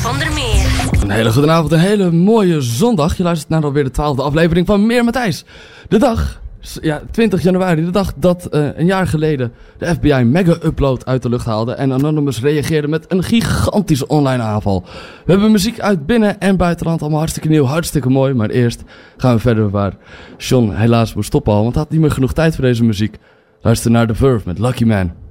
Van der Meer. Een hele goede avond, een hele mooie zondag. Je luistert naar alweer de twaalfde aflevering van Meer Matthijs. De dag, ja, 20 januari, de dag dat uh, een jaar geleden de FBI mega-upload uit de lucht haalde en Anonymous reageerde met een gigantische online aanval. We hebben muziek uit binnen- en buitenland, allemaal hartstikke nieuw, hartstikke mooi. Maar eerst gaan we verder waar Sean helaas moest stoppen al, want hij had niet meer genoeg tijd voor deze muziek. Luister naar The Verve met Lucky Man.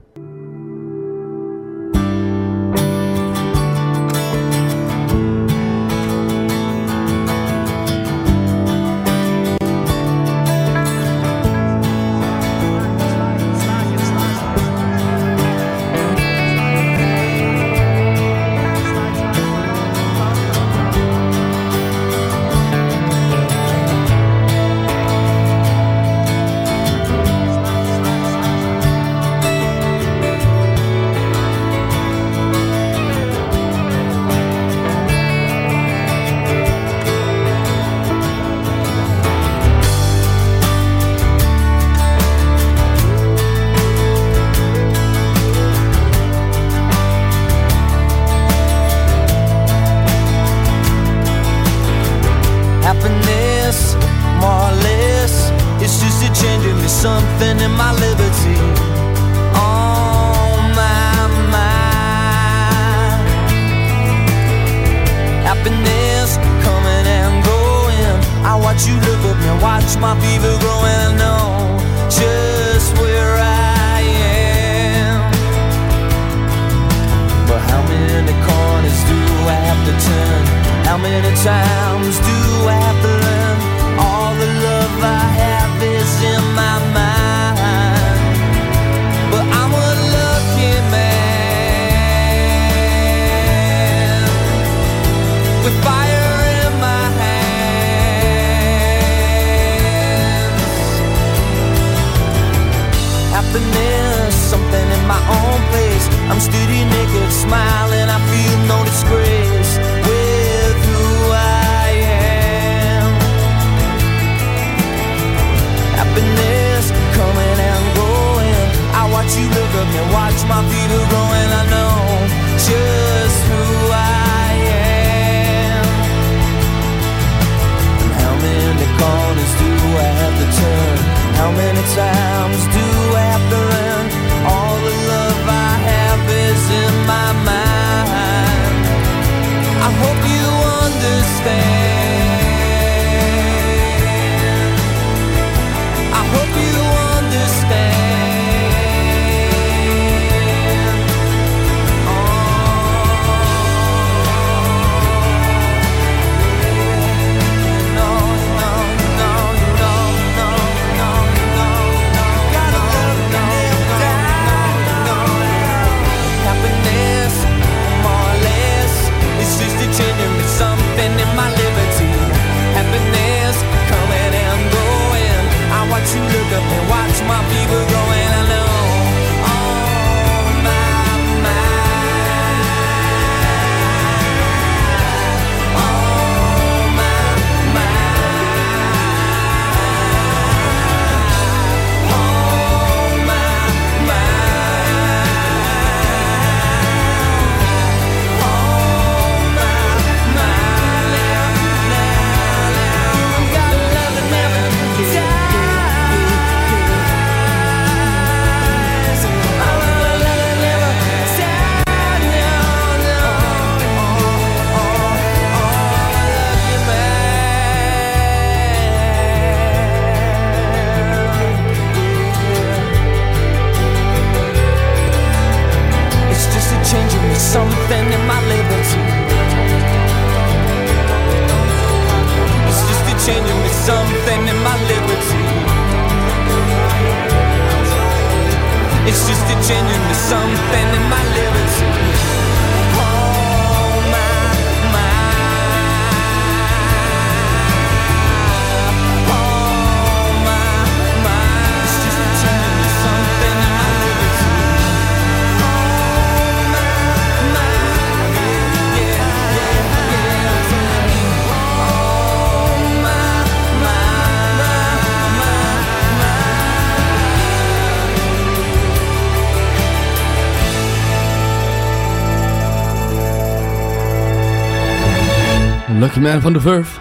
Man van de Verve.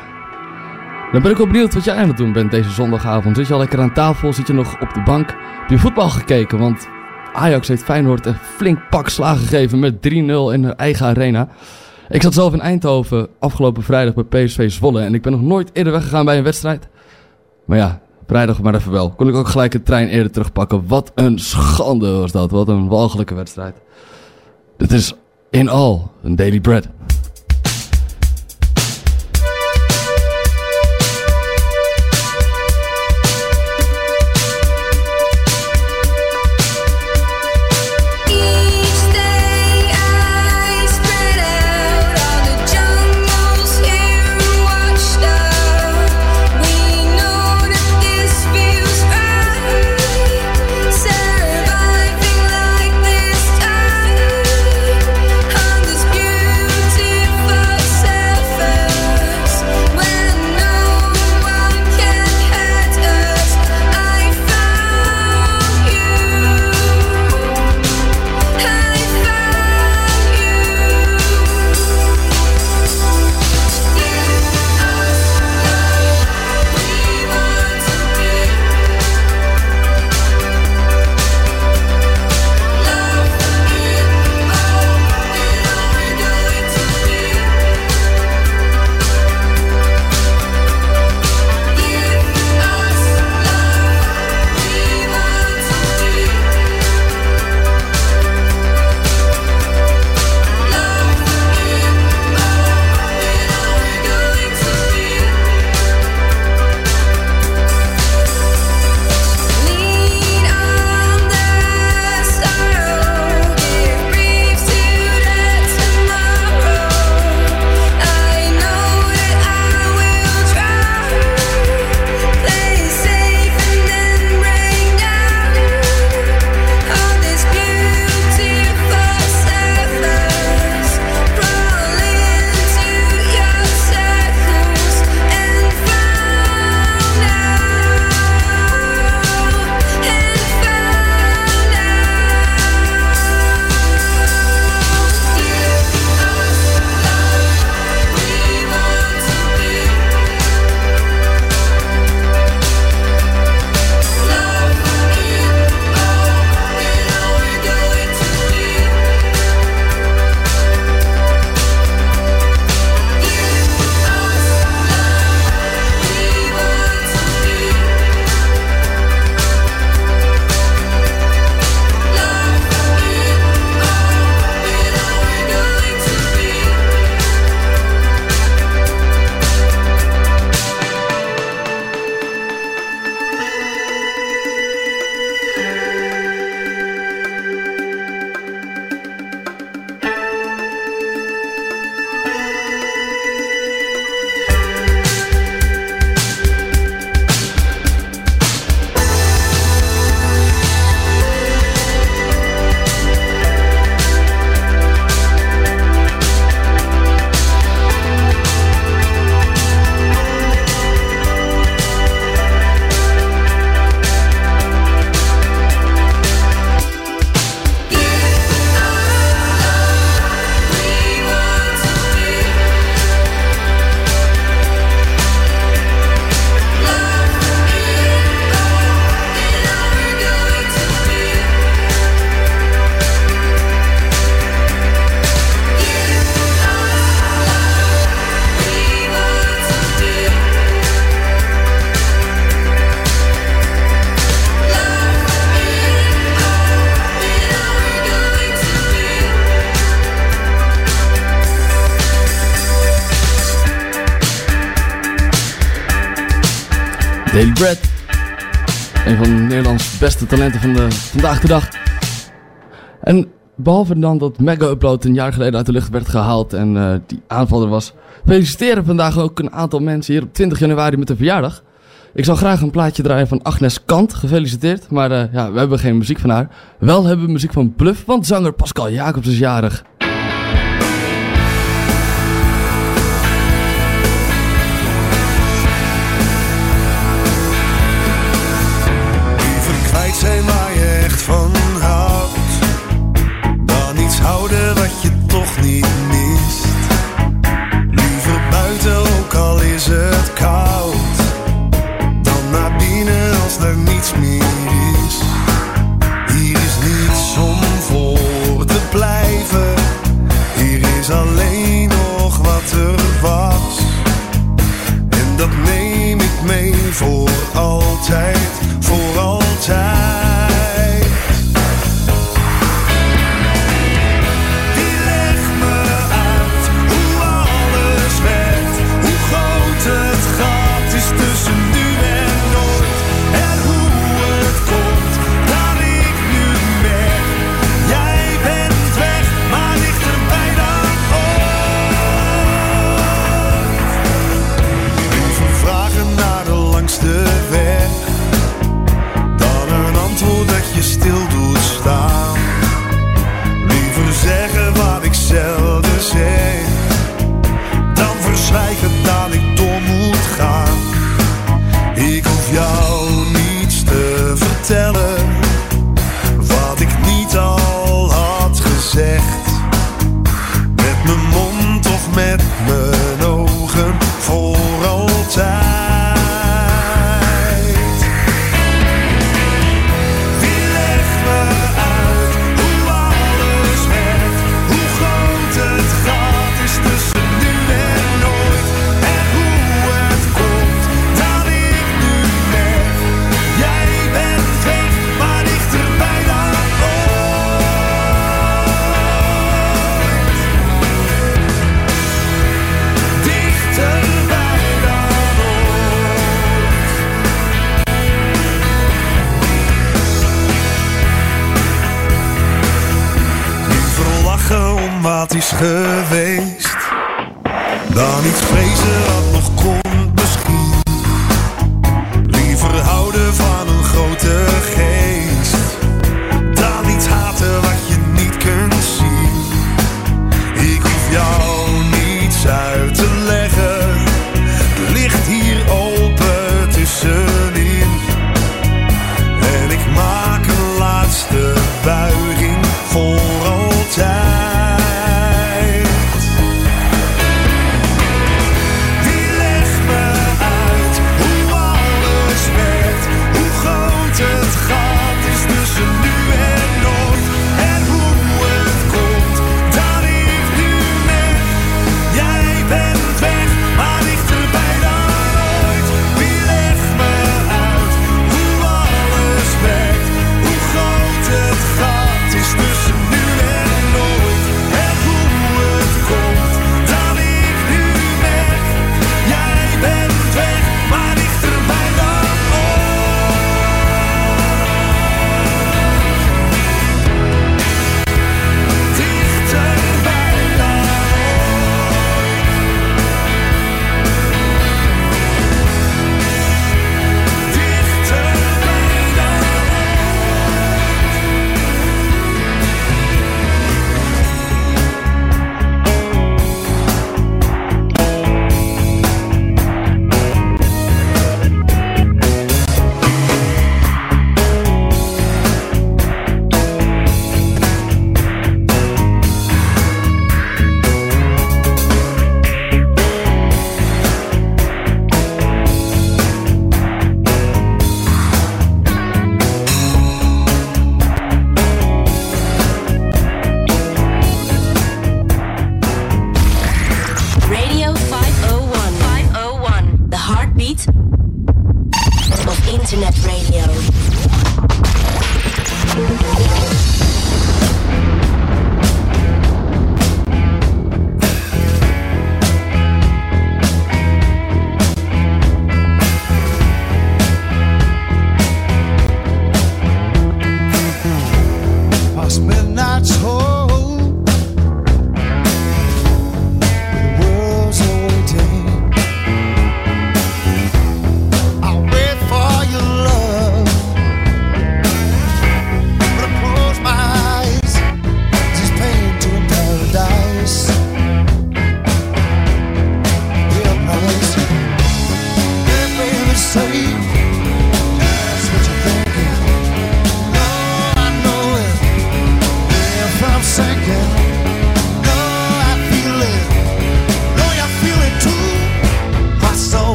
Dan ben ik wel benieuwd wat jij aan het doen bent deze zondagavond. Zit je al lekker aan tafel? Zit je nog op de bank? Heb je voetbal gekeken? Want Ajax heeft Feyenoord een flink pak slagen gegeven met 3-0 in de eigen arena. Ik zat zelf in Eindhoven afgelopen vrijdag bij PSV Zwolle. En ik ben nog nooit eerder weggegaan bij een wedstrijd. Maar ja, vrijdag maar even wel. Kon ik ook gelijk de trein eerder terugpakken. Wat een schande was dat. Wat een walgelijke wedstrijd. Dit is in al een daily bread. Talenten van de vandaag de dag. En behalve dan dat Mega Upload een jaar geleden uit de lucht werd gehaald en uh, die aanvaller was, feliciteren vandaag ook een aantal mensen hier op 20 januari met een verjaardag. Ik zou graag een plaatje draaien van Agnes Kant, gefeliciteerd, maar uh, ja, we hebben geen muziek van haar. Wel hebben we muziek van Bluff, want zanger Pascal Jacobs is jarig.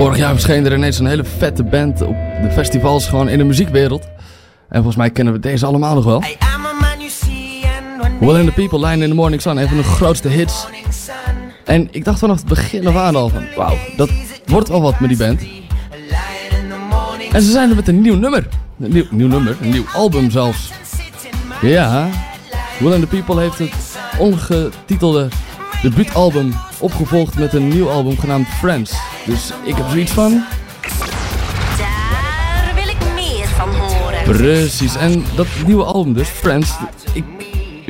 Vorig jaar verscheen er ineens een hele vette band op de festivals gewoon in de muziekwereld. En volgens mij kennen we deze allemaal nog wel. And Will in the People, Line in the Morning Sun, een van de grootste hits. En ik dacht vanaf het begin af aan al van, wauw, dat wordt wel wat met die band. En ze zijn er met een nieuw nummer. Een nieuw, nieuw nummer, een nieuw album zelfs. Ja, Will in the People heeft het ongetitelde debuutalbum opgevolgd met een nieuw album genaamd Friends. Dus ik heb zoiets van, Daar wil ik meer van horen. Precies, en dat nieuwe album dus, Friends, ik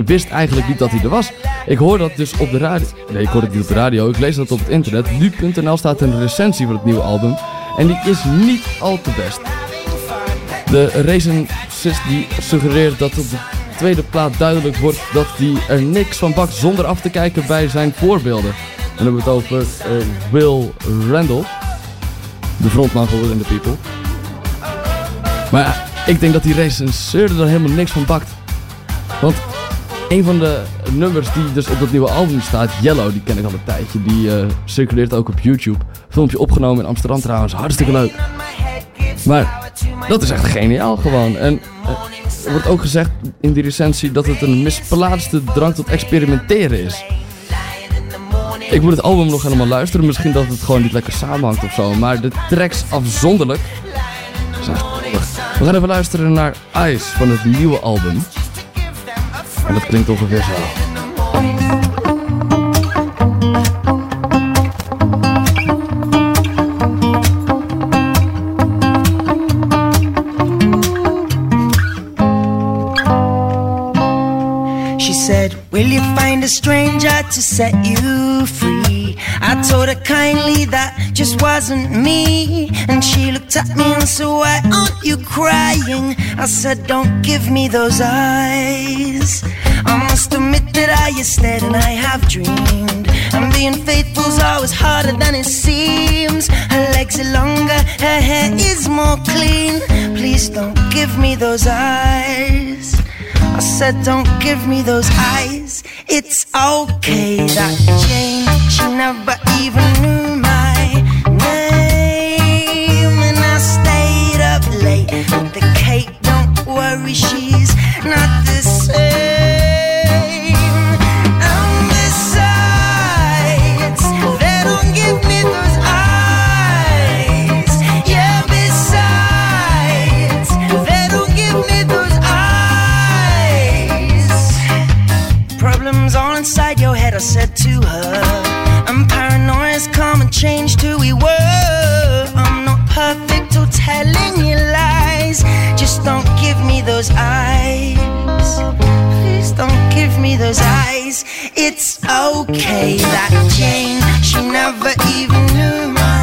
wist eigenlijk niet dat hij er was. Ik hoor dat dus op de radio, nee ik hoor het niet op de radio, ik lees dat op het internet. Nu.nl staat een recensie van het nieuwe album en die is niet al te best. De recensist die suggereert dat op de tweede plaat duidelijk wordt dat hij er niks van bakt zonder af te kijken bij zijn voorbeelden. En dan hebben we het over eh, Will Randall, de frontman van Will and the People. Maar ja, ik denk dat die recenseur er helemaal niks van bakt. Want een van de nummers die dus op dat nieuwe album staat, Yellow, die ken ik al een tijdje. Die eh, circuleert ook op YouTube. Filmpje opgenomen in Amsterdam trouwens, hartstikke leuk. Maar dat is echt geniaal gewoon. En eh, er wordt ook gezegd in die recensie dat het een misplaatste drang tot experimenteren is. Ik moet het album nog helemaal luisteren. Misschien dat het gewoon niet lekker samenhangt of zo. Maar de tracks afzonderlijk. We gaan even luisteren naar Ice van het nieuwe album. En dat klinkt ongeveer zo. She said, Will you find a stranger to set you free? I told her kindly that just wasn't me. And she looked at me and said, Why aren't you crying? I said, Don't give me those eyes. I must admit that I have stared and I have dreamed. And being faithful's always harder than it seems. Her legs are longer, her hair is more clean. Please don't give me those eyes. I said, don't give me those eyes. It's okay that Jane, she never even knew my name. And I stayed up late the cake. Don't worry, she's to her. And paranoia's come and changed who we were. I'm not perfect or telling you lies. Just don't give me those eyes. Please don't give me those eyes. It's okay that Jane, she never even knew my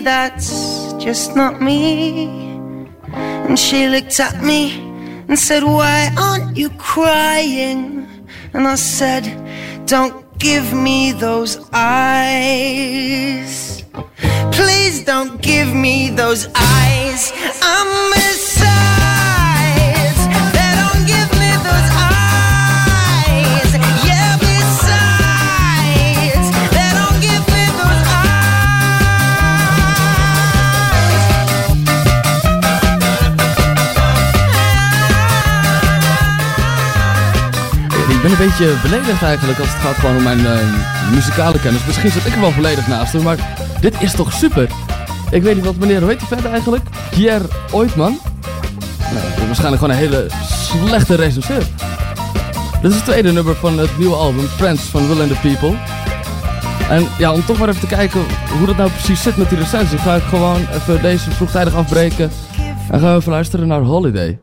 that's just not me. And she looked at me and said, Why aren't you crying? And I said, Don't give me those eyes. Please don't give me those eyes. I'm besides. Ik ben een beetje beledigd eigenlijk als het gaat gewoon om mijn eh, muzikale kennis. Misschien zit ik er wel volledig naast hoor, maar dit is toch super. Ik weet niet wat meneer, hoe heet hij verder eigenlijk? Pierre Oitman. Nee, waarschijnlijk gewoon een hele slechte recenseur. Dit is het tweede nummer van het nieuwe album, Friends van Will and the People. En ja, om toch maar even te kijken hoe dat nou precies zit met die recensie, ga ik gewoon even deze vroegtijdig afbreken. En gaan we even luisteren naar Holiday.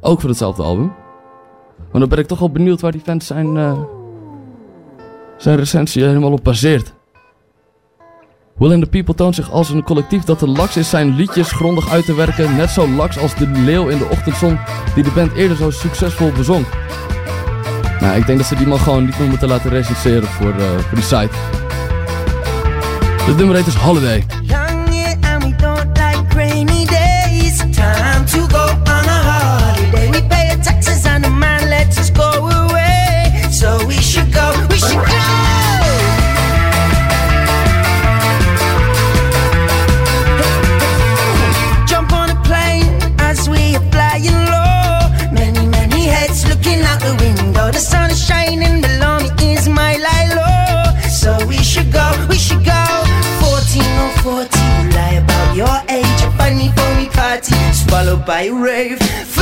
Ook voor hetzelfde album. Maar dan ben ik toch wel benieuwd waar die fans zijn, eh, zijn recensie helemaal op baseert. Will and the People toont zich als een collectief dat te laks is zijn liedjes grondig uit te werken. Net zo laks als de leeuw in de ochtendzon die de band eerder zo succesvol bezong. Nou, ik denk dat ze die man gewoon niet meer moeten laten recenseren voor, eh, voor die site. De nummer heet is Holiday. By a rave.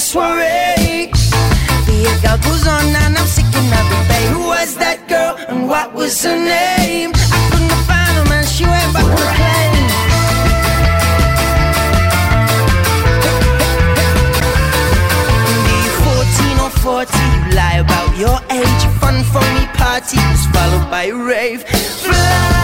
Soiree. The girl goes on and I'm sick and I bay. Who was that girl and what was her name? I couldn't find her man, she went back to plane. Be 14 or 40, you lie about your age. Fun, phony party was followed by a rave. Fly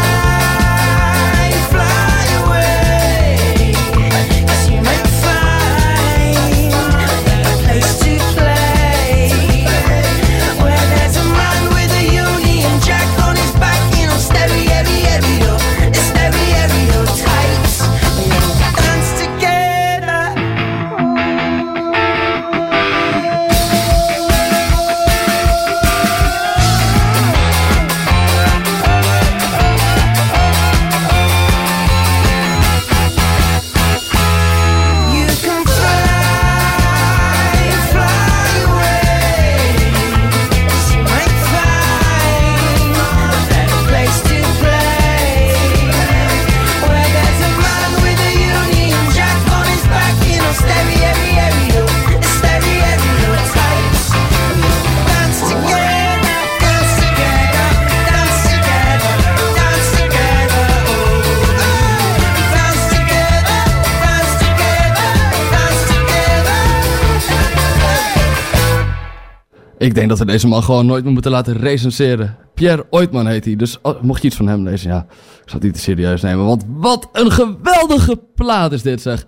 Ik denk dat we deze man gewoon nooit meer moeten laten recenseren. Pierre Oitman heet hij, dus oh, mocht je iets van hem lezen, ja, ik zou het niet te serieus nemen. Want wat een geweldige plaat is dit zeg.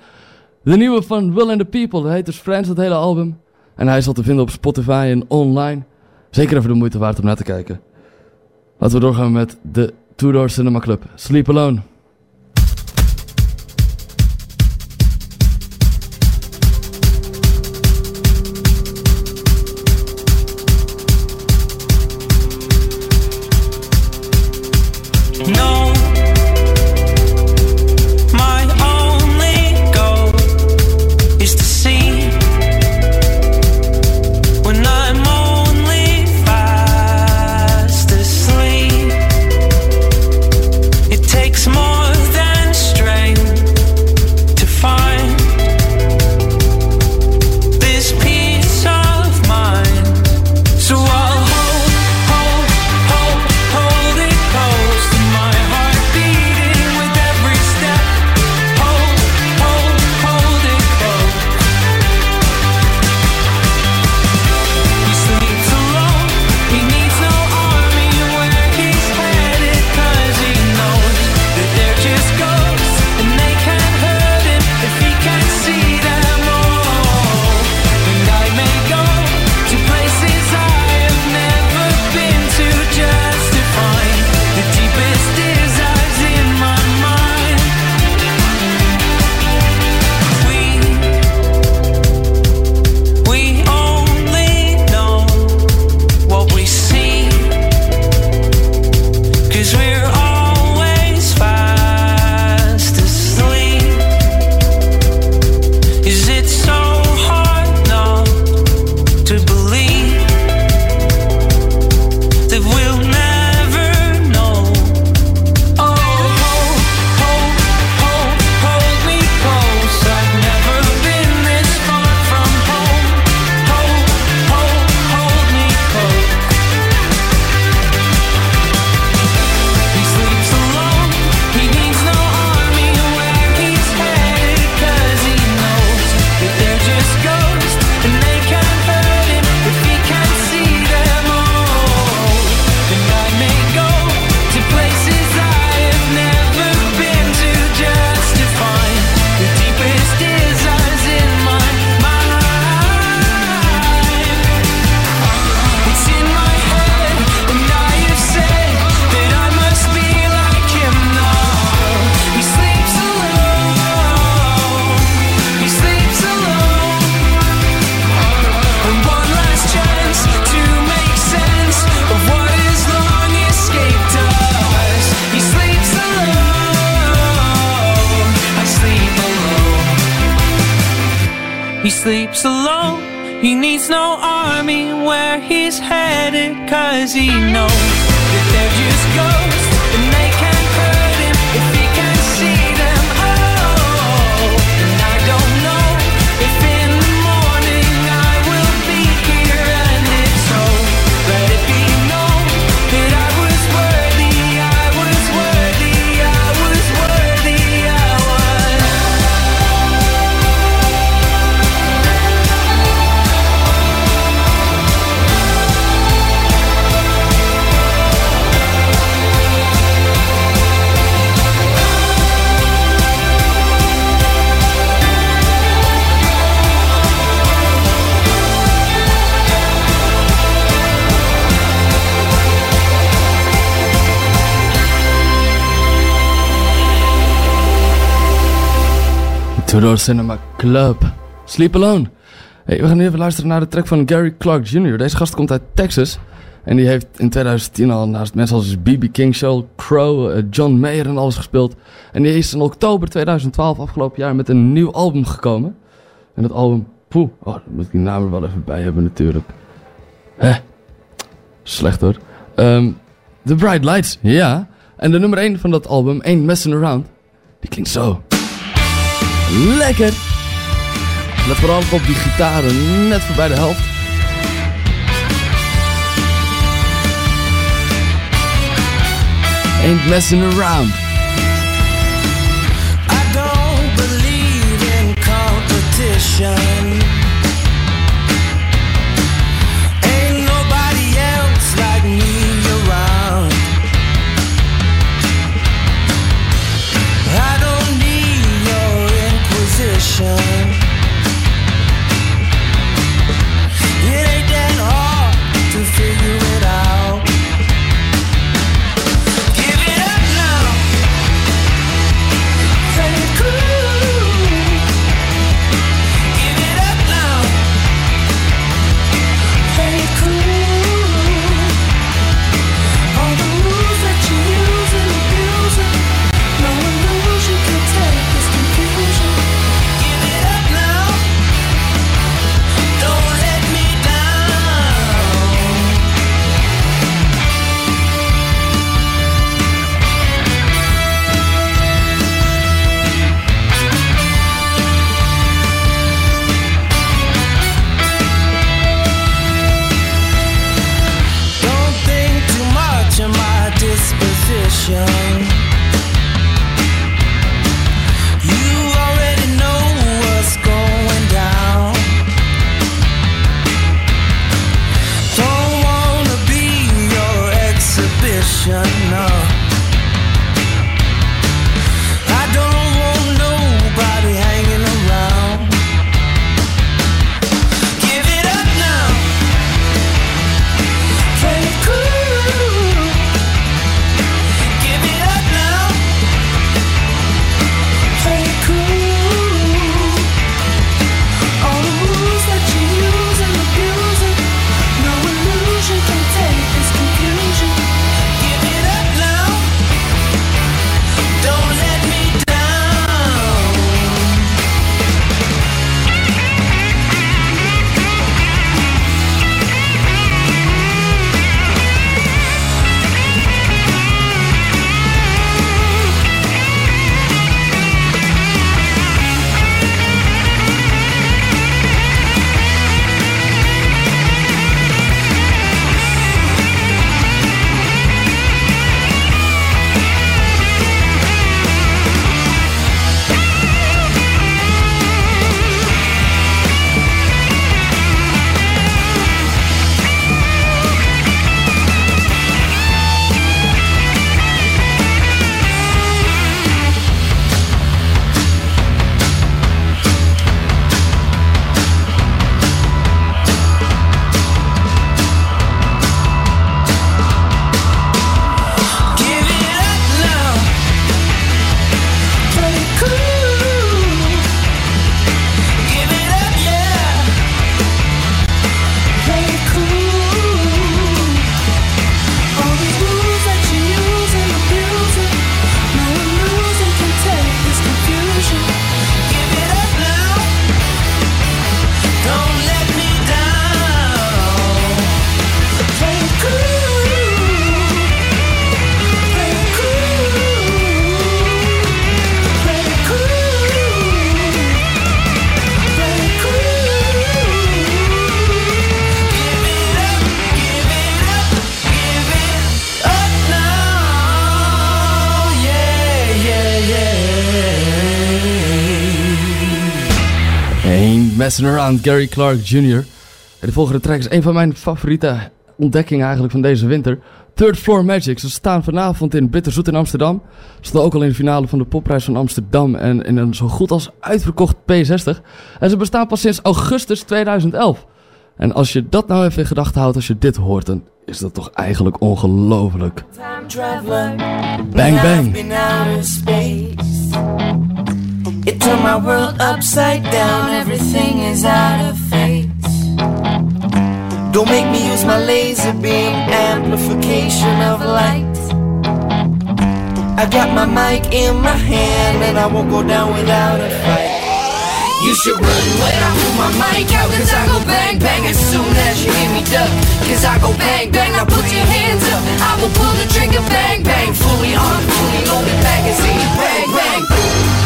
De nieuwe van Will and the People, dat heet dus Friends, dat hele album. En hij is al te vinden op Spotify en online. Zeker even de moeite waard om naar te kijken. Laten we doorgaan met de Two Door Cinema Club. Sleep Alone. Cinema Club. Sleep Alone. Hey, we gaan nu even luisteren naar de track van Gary Clark Jr. Deze gast komt uit Texas. En die heeft in 2010 al naast mensen als B.B. King, Sheryl Crow, eh, John Mayer en alles gespeeld. En die is in oktober 2012, afgelopen jaar, met een nieuw album gekomen. En dat album, poeh, oh, daar moet ik die naam er wel even bij hebben natuurlijk. Hè? Slecht hoor. Ehm, The Bright Lights, ja. En de nummer 1 van dat album, Ain't Messing Around, die klinkt zo. Lekker! Let vooral op die gitaren net voorbij de helft. Ain't messing around. I don't believe in competition. emotion Messing Around, Gary Clark Jr. De volgende track is een van mijn favoriete ontdekkingen eigenlijk van deze winter. Third Floor Magic. Ze staan vanavond in Bitterzoet in Amsterdam. Ze staan ook al in de finale van de popprijs van Amsterdam en in een zo goed als uitverkocht P60. En ze bestaan pas sinds augustus 2011. En als je dat nou even in gedachten houdt als je dit hoort, dan is dat toch eigenlijk ongelooflijk. Bang, bang. It turned my world upside down. Everything is out of phase. Don't make me use my laser beam amplification of light. I got my mic in my hand and I won't go down without a fight. You should run when I pull my mic out Cause I go bang bang as soon as you hear me duck Cause I go bang bang, now put your hands up I will pull the trigger bang bang Fully armed, fully loaded magazine Bang bang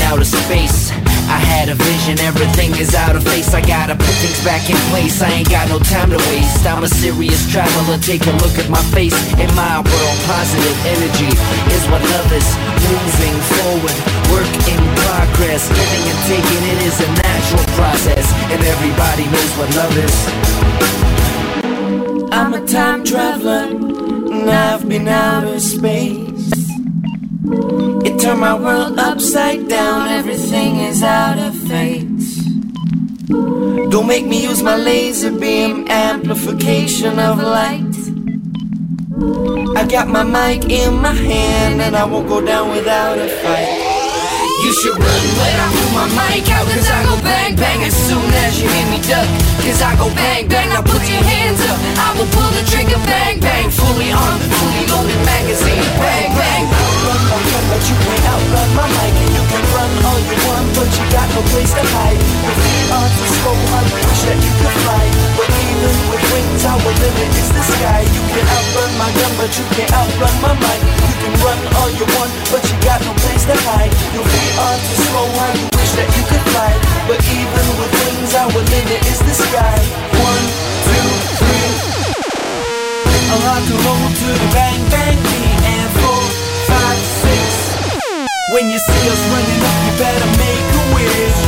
out of space. I had a vision, everything is out of place I gotta put things back in place. I ain't got no time to waste. I'm a serious traveler. Take a look at my face. In my world, positive energy is what love is. Moving forward, work in progress. Giving and taking it is a natural process, and everybody knows what love is. I'm a time traveler, and I've been out of space. It turned my world upside down, everything is out of phase. Don't make me use my laser beam amplification of light. I got my mic in my hand and I won't go down without a fight. You should run when I pull my mic out Cause I go bang bang as soon as you hear me duck Cause I go bang bang, now put your hands up I will pull the trigger bang bang Fully armed, fully loaded magazine Bang bang Run my gun but you can't outrun my mic you can run all you want but you got no place to hide Your feet are too slow, I wish that you could fly But even with wings our limit is the sky You can outrun my gun but you can't outrun my mic You can run all you want but you got no place to hide Your feet are too slow, I wish that you could fly But even with wings our limit is the sky One, two, three. I rock and roll to the bang bang beat When you see us running up you better make a wish.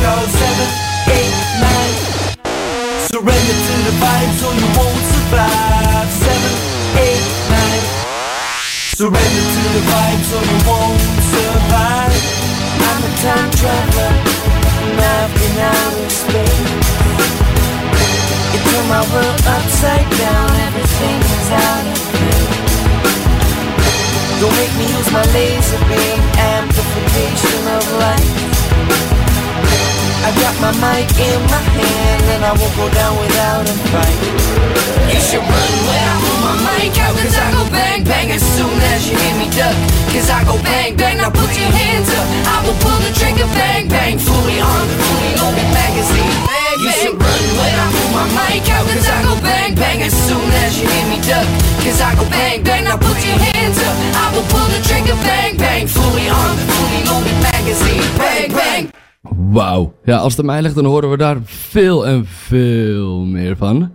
Eight, nine Surrender to the vibes or you won't survive. Seven, eight, nine Surrender to the vibes or you won't survive. I'm a time traveler and I've been out of space. It turned my world upside down, everything is out of place Don't make me use my laser beam amplification of light I got my mic in my hand and I won't go down without a fight. You should run when I pull my mic out Cause I go bang bang as soon as you hear me duck. Cause I go bang bang, now put your hands up. I will pull the trigger bang bang Fully armed, fully loaded magazine. bang, You should run when I pull my mic out Cause I go bang bang as soon as you hear me duck Cause I go bang bang, now put your hands up I will pull the trigger bang bang Fully armed, fully loaded magazine bang bang Wauw. Ja, als het aan mij ligt, dan horen we daar veel en veel meer van.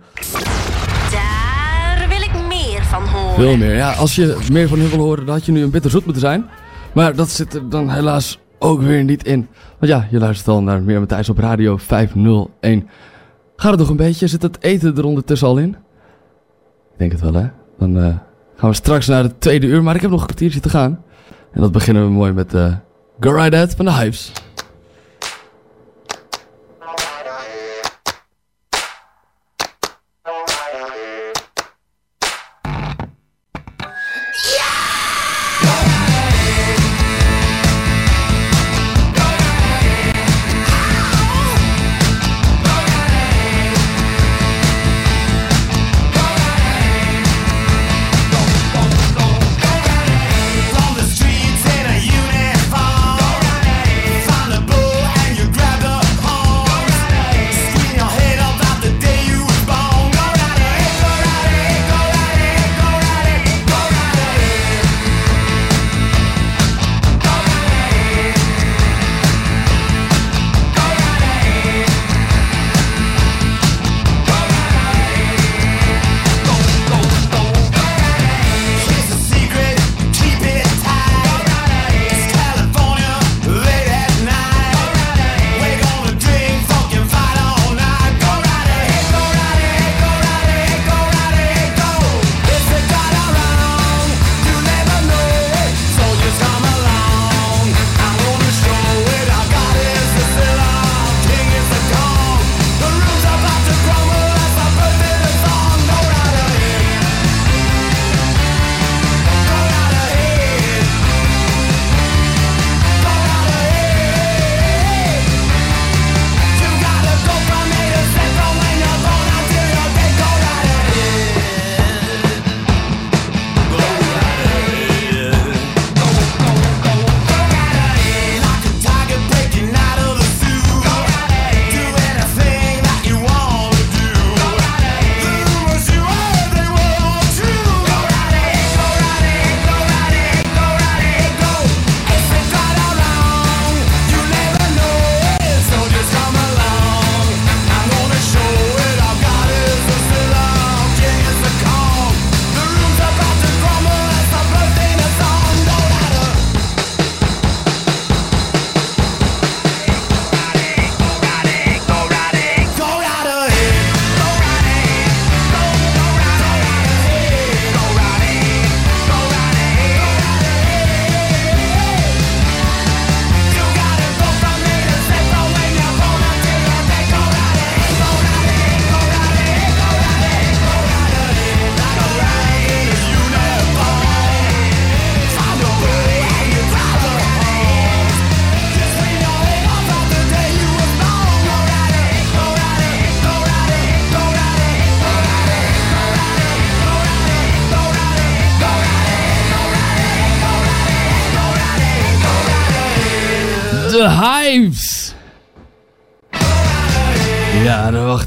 Daar wil ik meer van horen. Veel meer. Ja, als je meer van hun wil horen, dan had je nu een bitterzoet moeten zijn. Maar dat zit er dan helaas ook weer niet in. Want ja, je luistert al naar Meer met Thijs op Radio 501. Gaat het nog een beetje? Zit het eten er ondertussen al in? Ik denk het wel, hè? Dan eh, gaan we straks naar het tweede uur. Maar ik heb nog een kwartiertje te gaan. En dat beginnen we mooi met uh, Go Right Ahead van de Hives.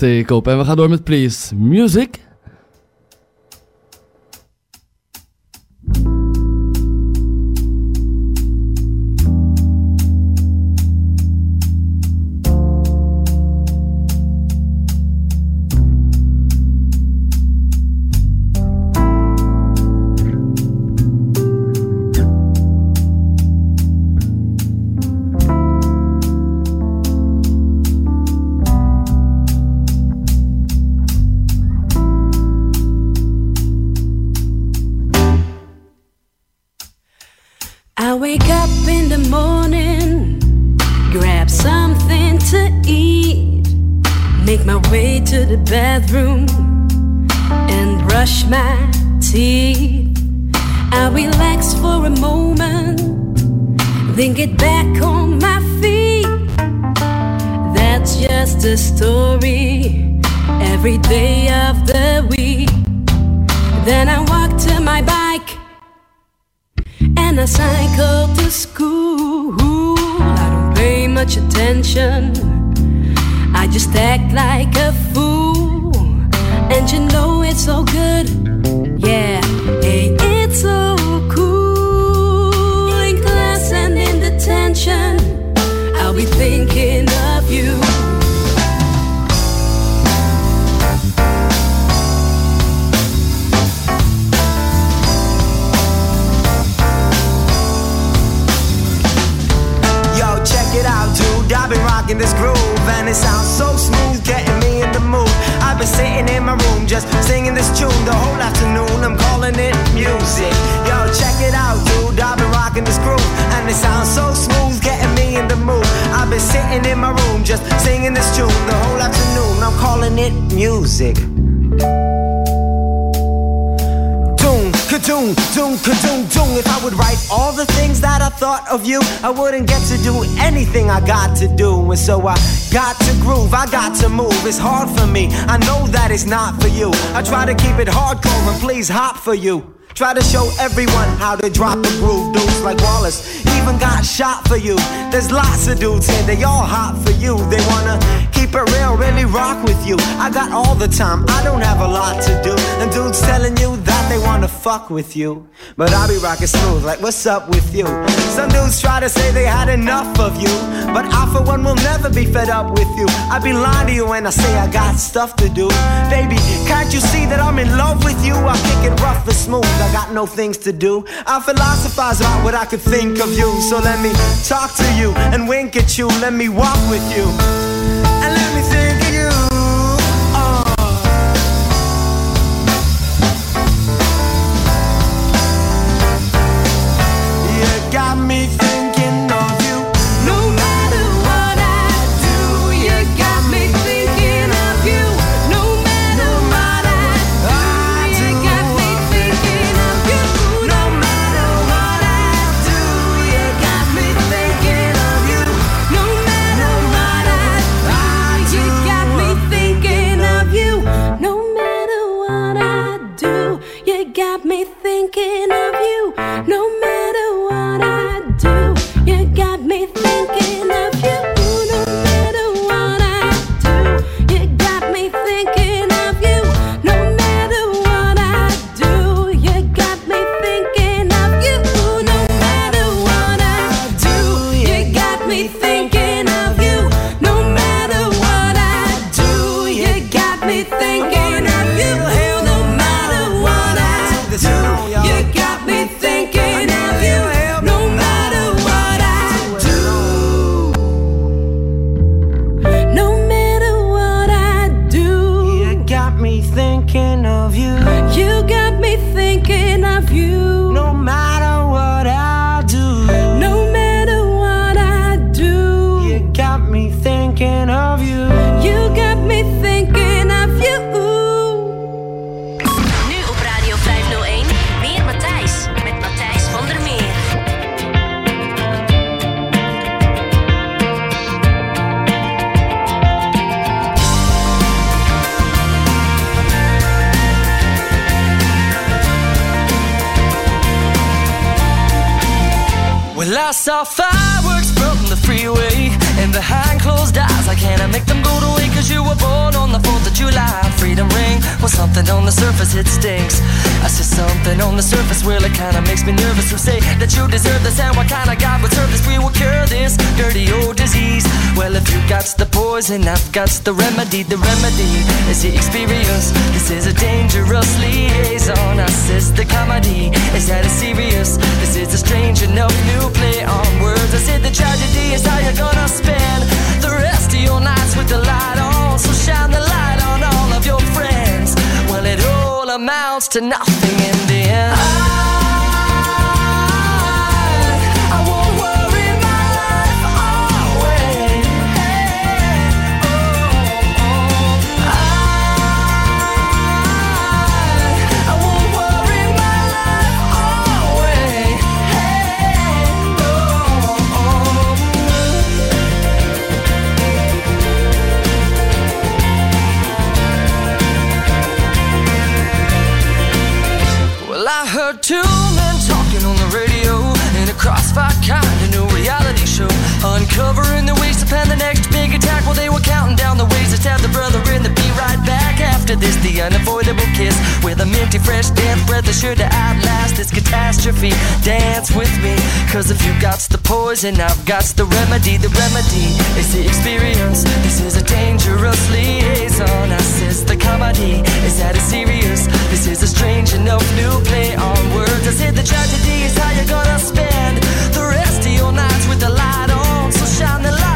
En we gaan door met Please Music. My way to the bathroom, and brush my teeth. I relax for a moment, then get back on my feet. That's just a story every day of the week. Then I walk to my bike and I cycle to school. I don't pay much attention, I just act like a fool. And you know it's so good, it sounds so smooth, getting me in the mood. I've been sitting in my room, just singing this tune the whole afternoon. I'm calling it music. Yo, check it out, dude. I've been rocking this groove, and it sounds so smooth, getting me in the mood. I've been sitting in my room, just singing this tune the whole afternoon. I'm calling it music. Doom, doom, ka-doom, doom. If I would write all the things that I thought of you, I wouldn't get to do anything I got to do. And so I got to groove, I got to move. It's hard for me, I know that it's not for you. I try to keep it hardcore and please hop for you. Try to show everyone how to drop the groove. Dudes like Wallace even got shot for you. There's lots of dudes here, they all hot for you. They wanna keep it real, really rock with you. I got all the time, I don't have a lot to do. And dudes telling you that they wanna fuck with you. But I be rocking smooth, like what's up with you? Some dudes try to say they had enough of you. But I for one will never be fed up with you. I be lying to you when I say I got stuff to do. Baby, can't you see that I'm in love with you? I kick it rough and smooth, I got no things to do. I philosophize about what I could think of you. So let me talk to you and wink at you. Let me walk with you. And you deserve this. And what kind of God would serve this? We will cure this dirty old disease. Well, if you got the poison, I've got the remedy. The remedy is the experience. This is a dangerous liaison. I says the comedy is that it's serious. This is a strange enough new play on words. I said the tragedy is how you're gonna spend the rest of your nights with the light on. So shine the light on all of your friends. Well, it all amounts to nothing in the end. I in a crossfire show. Uncovering the ways to plan the next big attack while they were counting down the ways to stab the brother in the be right back after this. The unavoidable kiss with a minty fresh death breath is sure to outlast this catastrophe. Dance with me, cause if you got the poison, I've got the remedy. The remedy is the experience. This is a dangerous liaison. I says the comedy is that it's serious. This is a strange enough new play on words. I said the tragedy is how you're gonna spend the your nights with the light on. So shine the light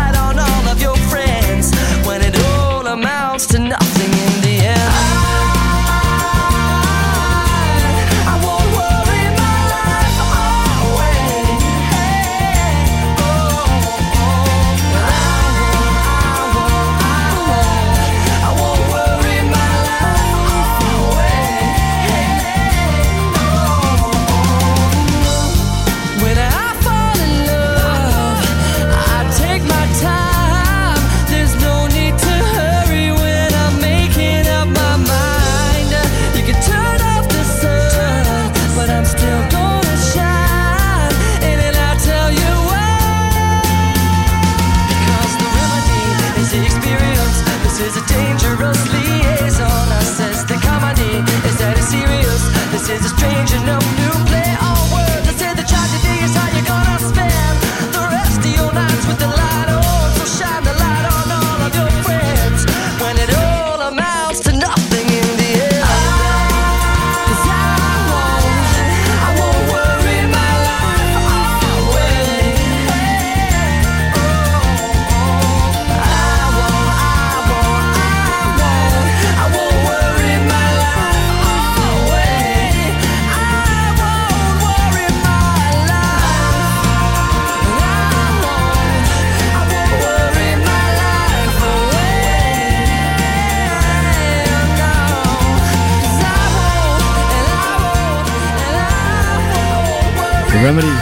Remedy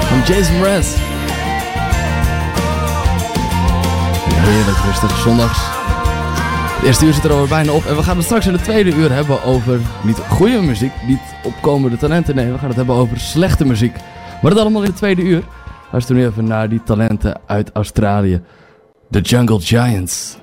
van Jason Mraz. Heerlijk rustig, zondags. Het eerste uur zit er alweer bijna op. En we gaan het straks in het tweede uur hebben over niet goede muziek, niet opkomende talenten. Nee, we gaan het hebben over slechte muziek. Maar dat allemaal in het tweede uur. Luister nu even naar die talenten uit Australië. The Jungle Giants.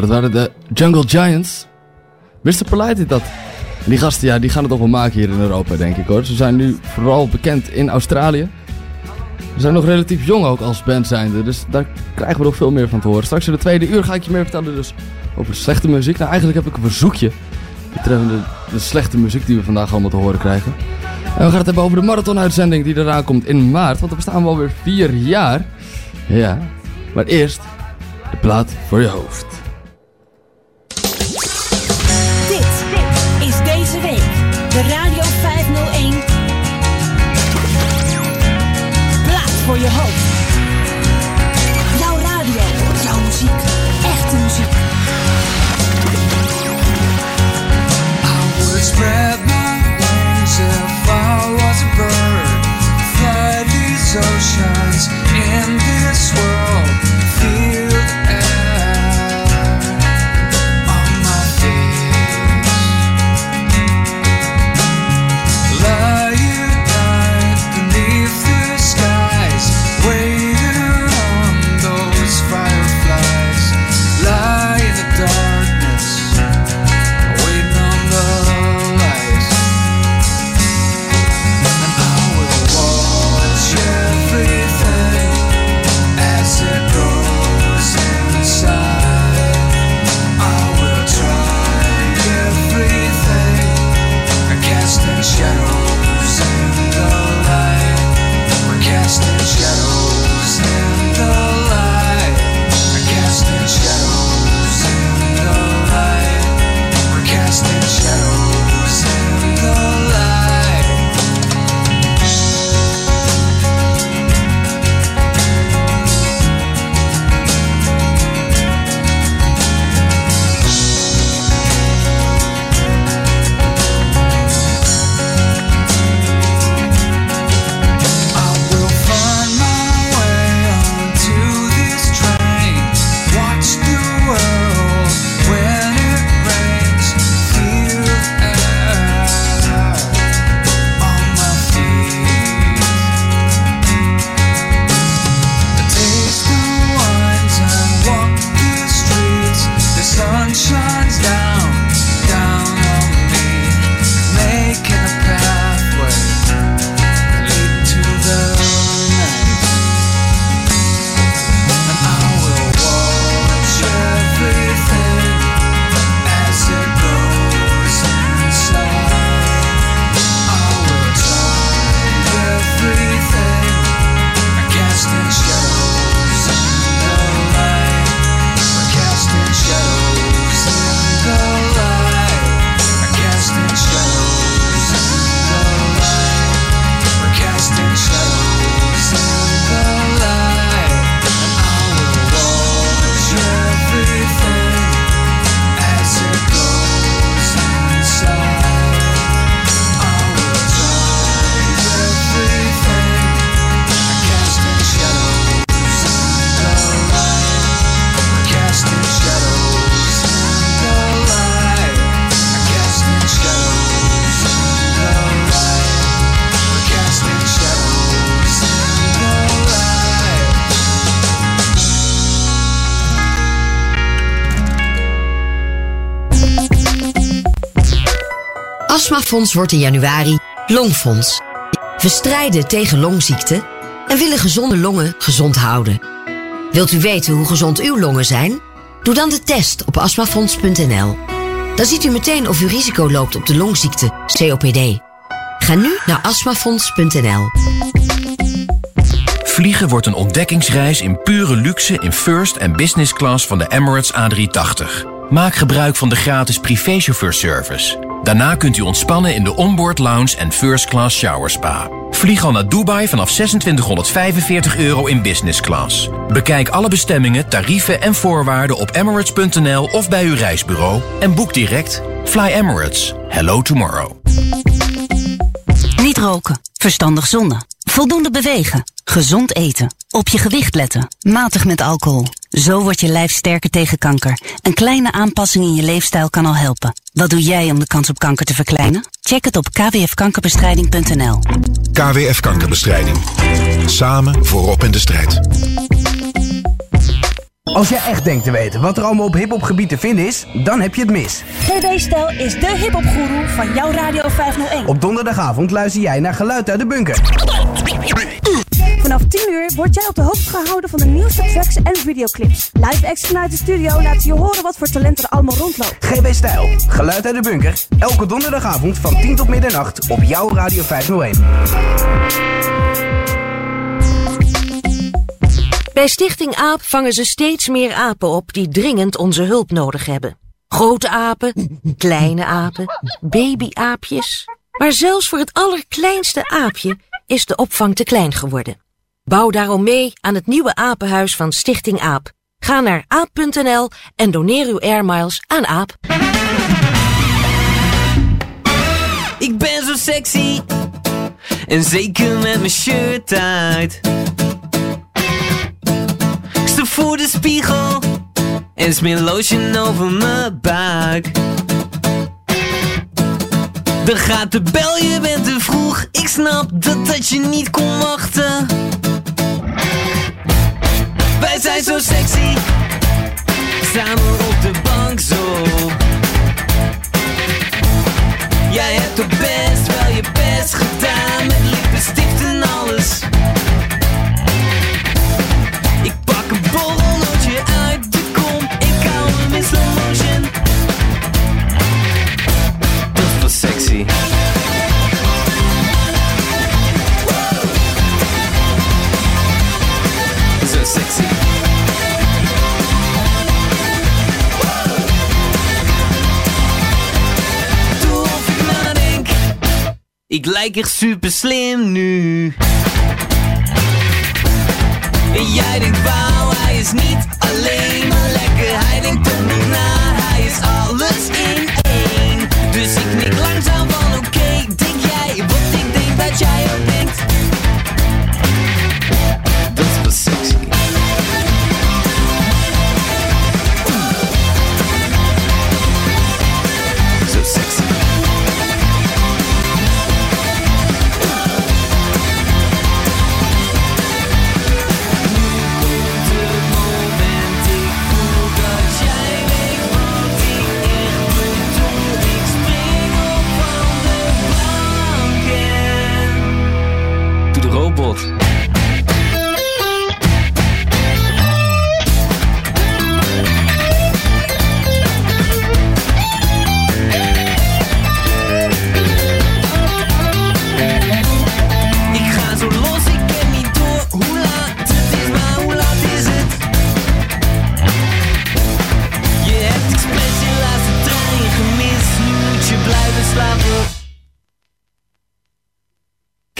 Dat waren de Jungle Giants. Mr. Polite dat. En die gasten, ja, die gaan het toch wel maken hier in Europa, denk ik hoor. Ze zijn nu vooral bekend in Australië. Ze zijn nog relatief jong ook als band zijnde, dus daar krijgen we nog veel meer van te horen. Straks in de tweede uur ga ik je meer vertellen dus over slechte muziek. Nou, eigenlijk heb ik een verzoekje betreffende de slechte muziek die we vandaag allemaal te horen krijgen. En we gaan het hebben over de marathonuitzending die eraan komt in maart, want er bestaan we alweer vier jaar. Ja, maar eerst de plaat voor je hoofd. Radio 501. Plaat voor je hoofd. Jouw radio, jouw muziek, echte muziek. would spread my wings if I was a bird. Fly these oceans in this world. Astmafonds wordt in januari Longfonds. We strijden tegen longziekten en willen gezonde longen gezond houden. Wilt u weten hoe gezond uw longen zijn? Doe dan de test op astmafonds.nl. Dan ziet u meteen of u risico loopt op de longziekte COPD. Ga nu naar astmafonds.nl. Vliegen wordt een ontdekkingsreis in pure luxe in first en business class van de Emirates A380. Maak gebruik van de gratis privéchauffeurservice. Daarna kunt u ontspannen in de onboard lounge en first class shower spa. Vlieg al naar Dubai vanaf 2645 euro in business class. Bekijk alle bestemmingen, tarieven en voorwaarden op emirates.nl of bij uw reisbureau en boek direct. Fly Emirates. Hello tomorrow. Niet roken, verstandig zonnen, voldoende bewegen, gezond eten, op je gewicht letten, matig met alcohol. Zo wordt je lijf sterker tegen kanker. Een kleine aanpassing in je leefstijl kan al helpen. Wat doe jij om de kans op kanker te verkleinen? Check het op kwfkankerbestrijding.nl. KWF Kankerbestrijding. Samen voorop in de strijd. Als jij echt denkt te weten wat er allemaal op hiphopgebied te vinden is, dan heb je het mis. GB Stijl is de hiphopgoeroe van jouw Radio 501. Op donderdagavond luister jij naar Geluid uit de Bunker. Vanaf 10 uur word jij op de hoogte gehouden van de nieuwste tracks en videoclips. Live action vanuit de studio laat je horen wat voor talent er allemaal rondloopt. GB Stijl, Geluid uit de Bunker. Elke donderdagavond van 10 tot middernacht op jouw Radio 501. Bij Stichting AAP vangen ze steeds meer apen op die dringend onze hulp nodig hebben. Grote apen, kleine apen, babyaapjes. Maar zelfs voor het allerkleinste aapje is de opvang te klein geworden. Bouw daarom mee aan het nieuwe apenhuis van Stichting AAP. Ga naar aap.nl en doneer uw airmiles aan AAP. Ik ben zo sexy. En zeker met mijn shirt uit. Ik sta voor de spiegel. En smeer lotion over mijn buik. Dan gaat de bel, je bent te vroeg. Ik snap dat dat je niet kon wachten. Wij zijn zo sexy. Samen op de bank zo. Jij hebt toch best Ik lijk echt super slim nu. En jij denkt, wauw, hij is niet alleen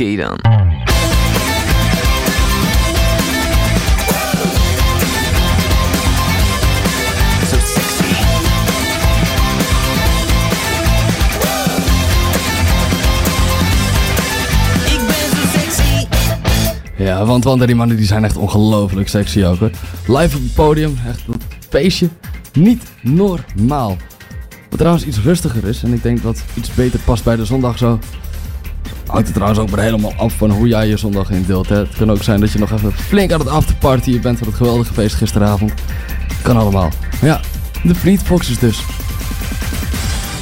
Oké dan. Zo sexy. Ik ben zo sexy. Ja, want, want die mannen die zijn echt ongelooflijk sexy ook hoor. Live op het podium, echt een feestje. Niet normaal. Wat trouwens iets rustiger is en ik denk dat iets beter past bij de zondag zo. Hangt er trouwens ook maar helemaal af van hoe jij je zondag indeelt. Hè. Het kan ook zijn dat je nog even flink aan het afterparty bent van het geweldige feest gisteravond. Kan allemaal. Maar ja, de Fleet Foxes dus.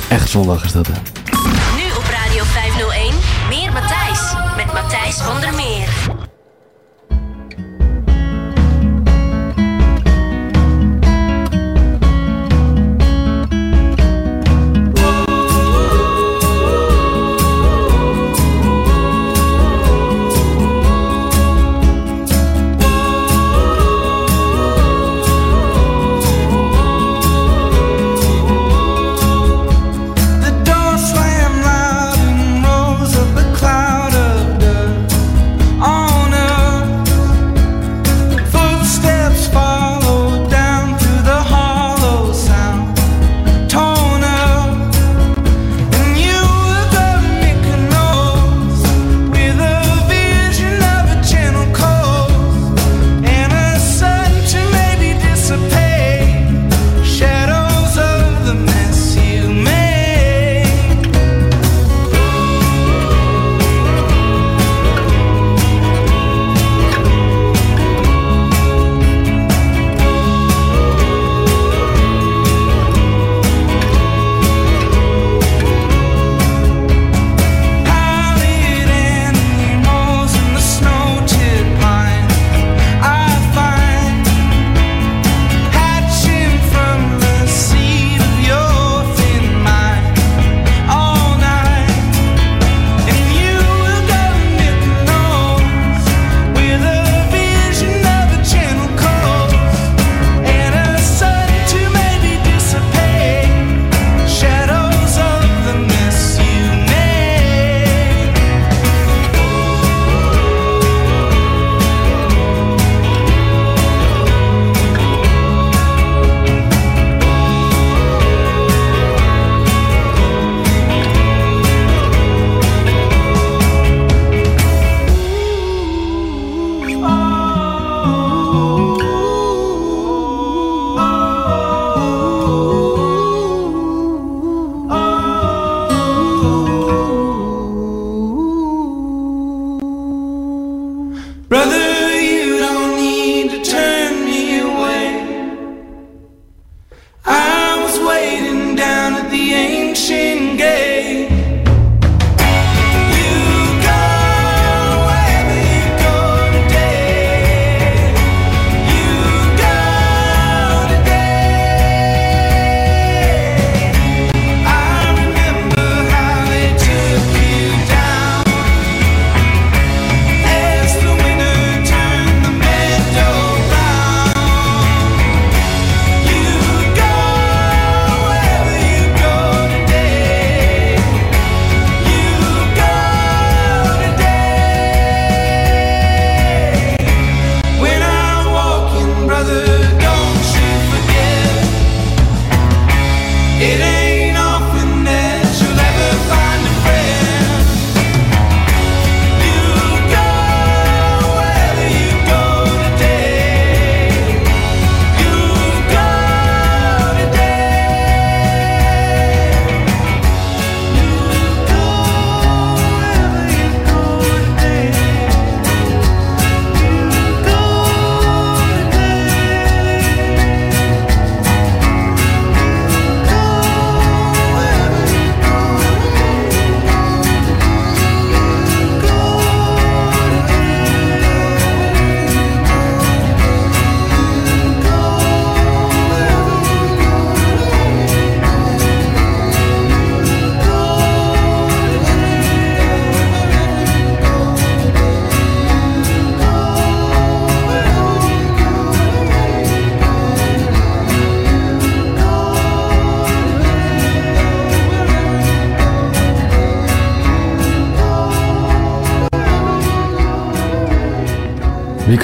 Echt zondag is dat hè.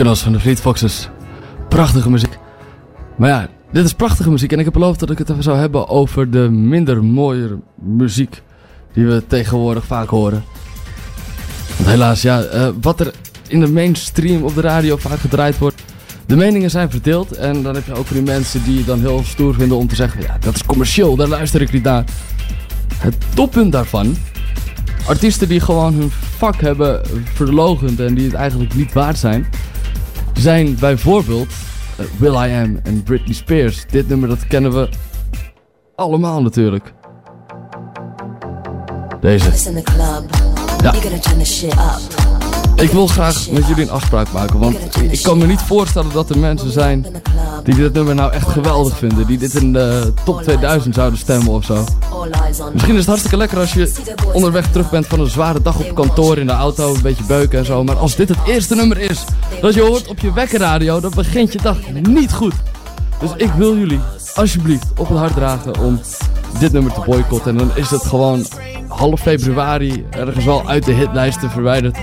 Mykonos van de Fleet Foxes. Prachtige muziek. Maar ja, dit is prachtige muziek en ik heb beloofd dat ik het even zou hebben over de minder mooie muziek die we tegenwoordig vaak horen. Want helaas, ja, eh, wat er in de mainstream op de radio vaak gedraaid wordt, de meningen zijn verdeeld. En dan heb je ook die mensen die het dan heel stoer vinden om te zeggen, ja, dat is commercieel, daar luister ik niet naar. Het toppunt daarvan, artiesten die gewoon hun vak hebben verlogend en die het eigenlijk niet waard zijn, zijn bijvoorbeeld eh, Will I Am en Britney Spears. Dit nummer dat kennen we allemaal natuurlijk. Deze. Ja. Ik wil graag met jullie een afspraak maken, want ik kan me niet voorstellen dat er mensen zijn die dit nummer nou echt geweldig vinden. Die dit in de top 2000 zouden stemmen of zo. Misschien is het hartstikke lekker als je onderweg terug bent van een zware dag op kantoor in de auto, een beetje beuken en zo. Maar als dit het eerste nummer is dat je hoort op je wekkerradio, dan begint je dag niet goed. Dus ik wil jullie alsjeblieft op het hart dragen om dit nummer te boycotten. En dan is het gewoon half februari ergens wel uit de hitlijsten verwijderd.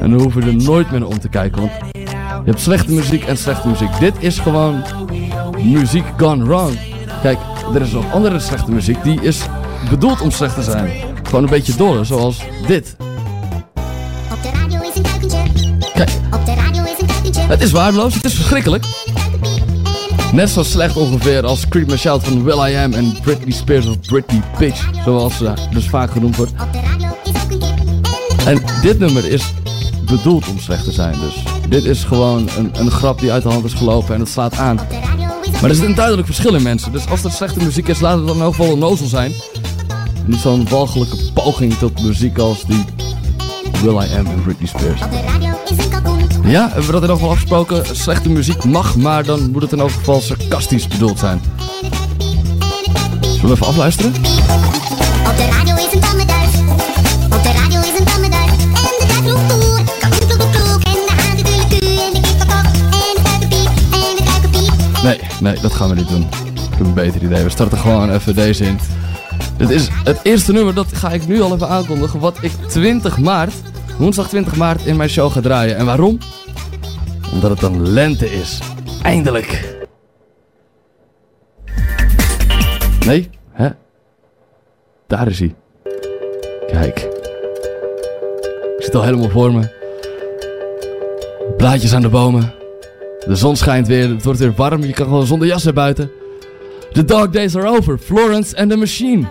En dan hoeven we er nooit meer om te kijken. Want je hebt slechte muziek en slechte muziek. Dit is gewoon muziek gone wrong. Kijk, er is nog andere slechte muziek die is bedoeld om slecht te zijn. Gewoon een beetje dolle, zoals dit. Op de radio is een kuikentje. Kijk, Op de radio is een kuikentje. het is waardeloos, het is verschrikkelijk. Net zo slecht ongeveer als Creep and Shout van Will I Am en Britney Spears of Britney Bitch. Zoals ze dus vaak genoemd wordt. Op de radio is ook een kip. En dit nummer is bedoeld om slecht te zijn. Dus dit is gewoon een, een grap die uit de hand is gelopen en het slaat aan. Maar er zit een duidelijk verschil in mensen. Dus als er slechte muziek is, laat het dan in elk geval een nozel zijn. En niet zo'n walgelijke poging tot muziek als die Will I Am en Britney Spears. Ja, hebben we dat in elk geval afgesproken? Slechte muziek mag, maar dan moet het in elk geval sarcastisch bedoeld zijn. Zullen we even afluisteren? Op de radio is een Nee, dat gaan we niet doen. Ik heb een beter idee. We starten gewoon even deze in. Dit is het eerste nummer, dat ga ik nu al even aankondigen. Wat ik 20 maart, woensdag 20 maart, in mijn show ga draaien. En waarom? Omdat het dan lente is. Eindelijk. Nee, hè? Daar is hij. Kijk. Ik zit al helemaal voor me. Blaadjes aan de bomen. De zon schijnt weer, het wordt weer warm, je kan gewoon zonder jas naar buiten. The dog days are over, Florence and the Machine.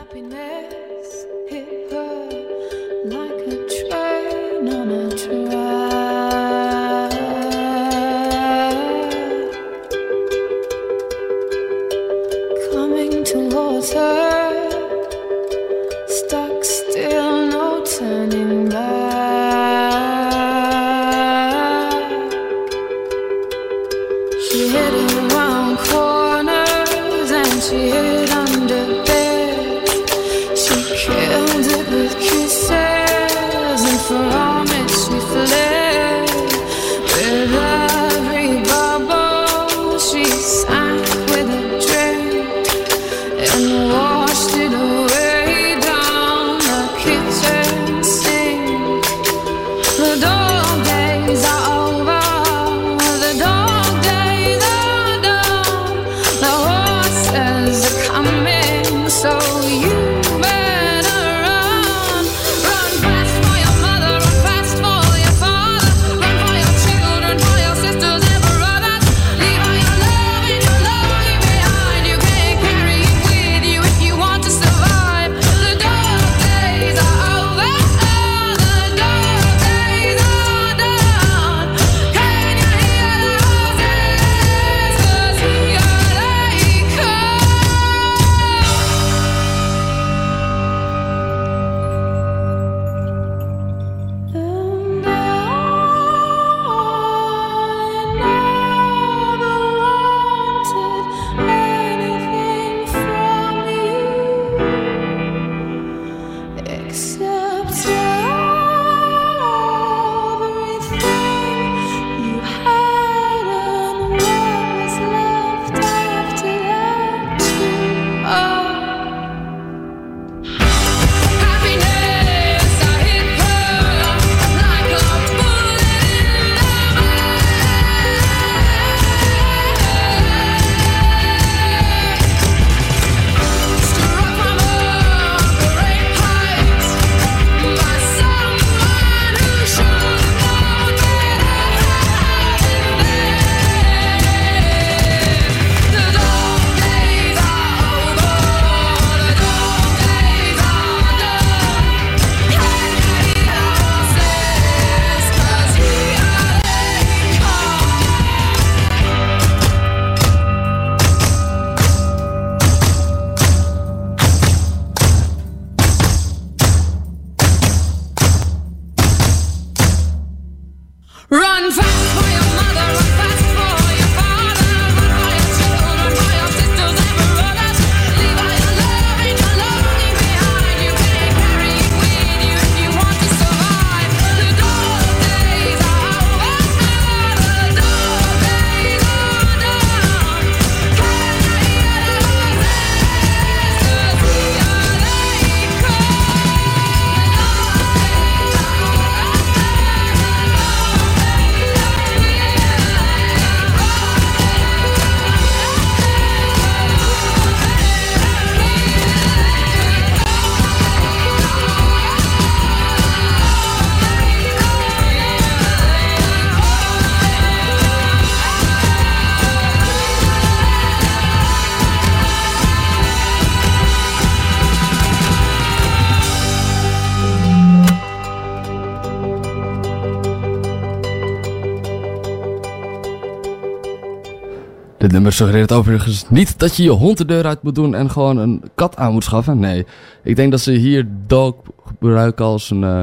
Nummer suggereert overigens niet dat je je hond de deur uit moet doen en gewoon een kat aan moet schaffen. Nee, ik denk dat ze hier dog gebruiken als een, eh,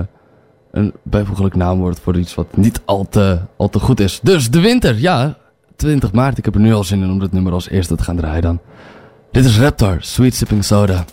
een bijvoeglijk naamwoord voor iets wat niet al te, al te goed is. Dus de winter, ja, 20 maart. Ik heb er nu al zin in om dit nummer als eerste te gaan draaien dan. Dit is Raptor, Sweet Sipping Soda.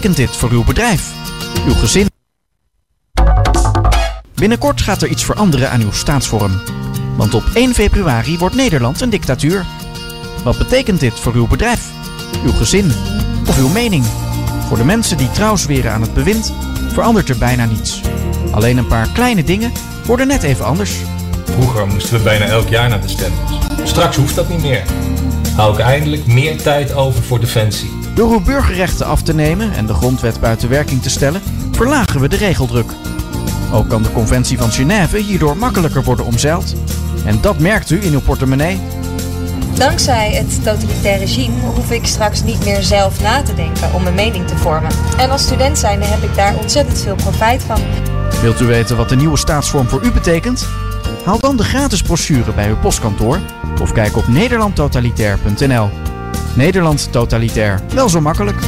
Betekent dit voor uw bedrijf? Uw gezin? Binnenkort gaat er iets veranderen aan uw staatsvorm. Want op 1 februari wordt Nederland een dictatuur. Wat betekent dit voor uw bedrijf? Uw gezin? Of uw mening? Voor de mensen die trouw zweren aan het bewind verandert er bijna niets. Alleen een paar kleine dingen worden net even anders. Vroeger moesten we bijna elk jaar naar de stembus. Straks hoeft dat niet meer. Hou ik eindelijk meer tijd over voor defensie. Door uw burgerrechten af te nemen en de grondwet buiten werking te stellen, verlagen we de regeldruk. Ook kan de conventie van Genève hierdoor makkelijker worden omzeild. En dat merkt u in uw portemonnee. Dankzij het totalitair regime hoef ik straks niet meer zelf na te denken om mijn mening te vormen. En als student zijnde heb ik daar ontzettend veel profijt van. Wilt u weten wat de nieuwe staatsvorm voor u betekent? Haal dan de gratis brochure bij uw postkantoor of kijk op nederlandtotalitair.nl. Nederland Totalitair, wel zo makkelijk.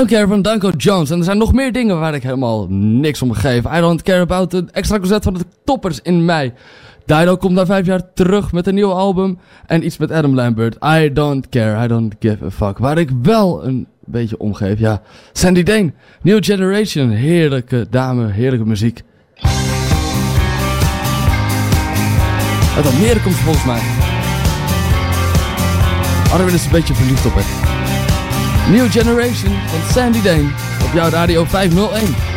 Don't, care van Danko Jones. En er zijn nog meer dingen waar ik helemaal niks om geef. I don't care about de extra concert van de toppers in mei. Dido komt na vijf jaar terug met een nieuw album. En iets met Adam Lambert. I don't care. I don't give a fuck. Waar ik wel een beetje om geef. Ja, Sandy Dane. New Generation. Heerlijke dame. Heerlijke muziek. Uit Almere komt volgens mij. Arwin is een beetje verliefd op haar. New Generation van Sandy Dane op jouw radio 501.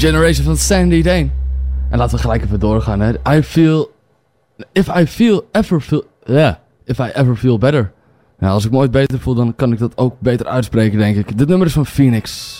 Generation van Sandy Dane. En laten we gelijk even doorgaan. Hè. I feel... If I feel ever feel... Yeah. If I ever feel better. Nou, als ik me ooit beter voel, dan kan ik dat ook beter uitspreken, denk ik. Dit nummer is van Phoenix.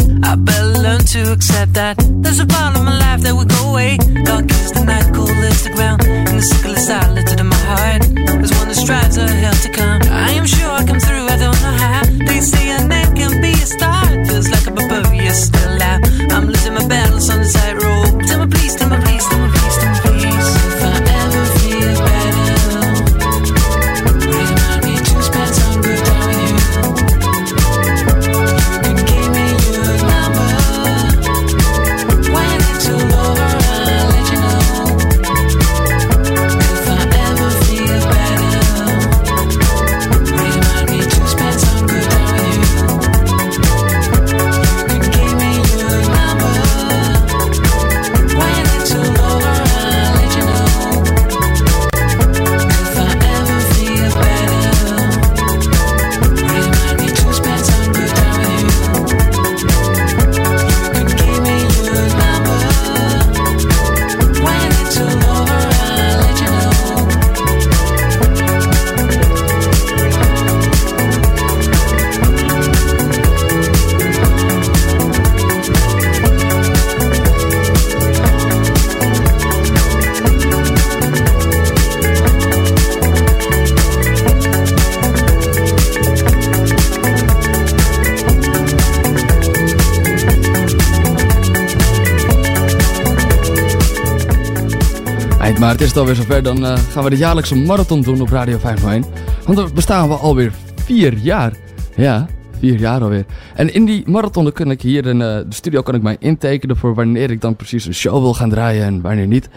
Is het alweer zover, dan eh, gaan we de jaarlijkse marathon doen op Radio 501. Want dan bestaan we alweer vier jaar. Ja, vier jaar alweer. En in die marathon kan ik hier in eh, de studio kan ik mij intekenen voor wanneer ik dan precies een show wil gaan draaien en wanneer niet.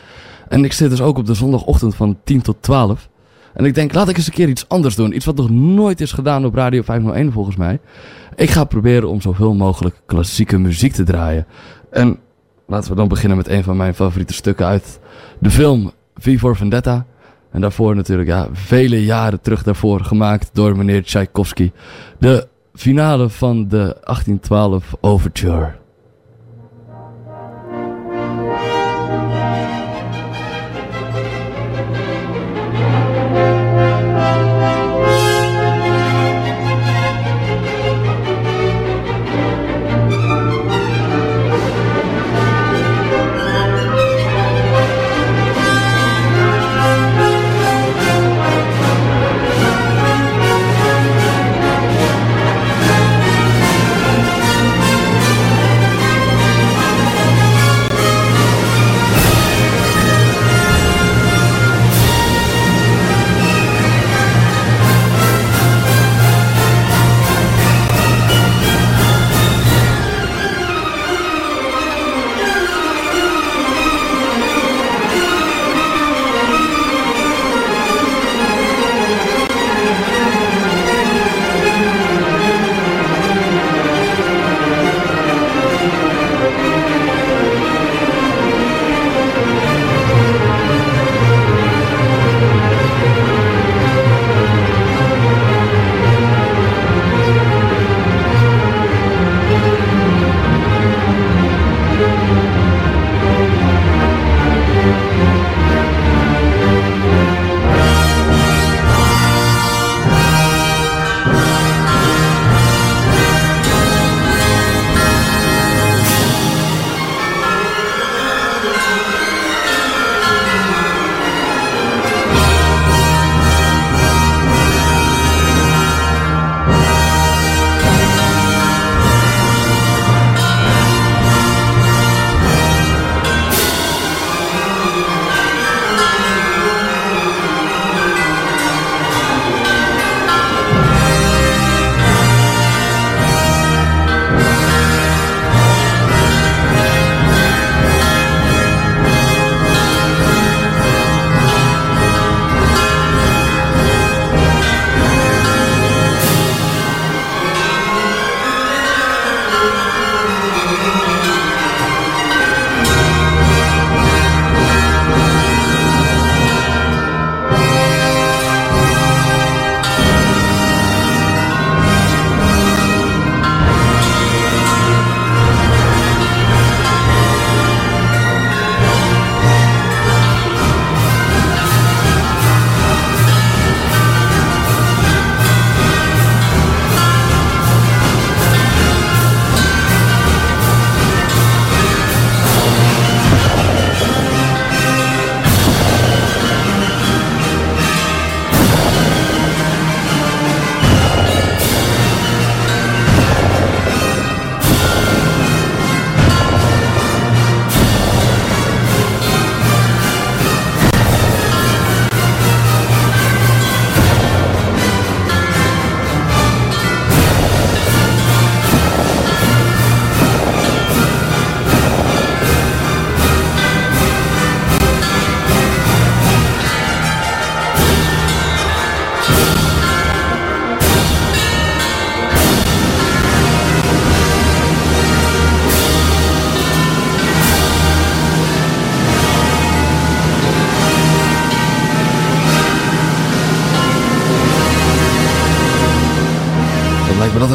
En ik zit dus ook op de zondagochtend van 10 tot 12. En ik denk, laat ik eens een keer iets anders doen. Iets wat nog nooit is gedaan op Radio 501 volgens mij. Ik ga proberen om zoveel mogelijk klassieke muziek te draaien. En laten we dan beginnen met een van mijn favoriete stukken uit de film V for Vendetta. En daarvoor natuurlijk, ja, vele jaren terug daarvoor gemaakt door meneer Tchaikovsky. De finale van de 1812 Overture.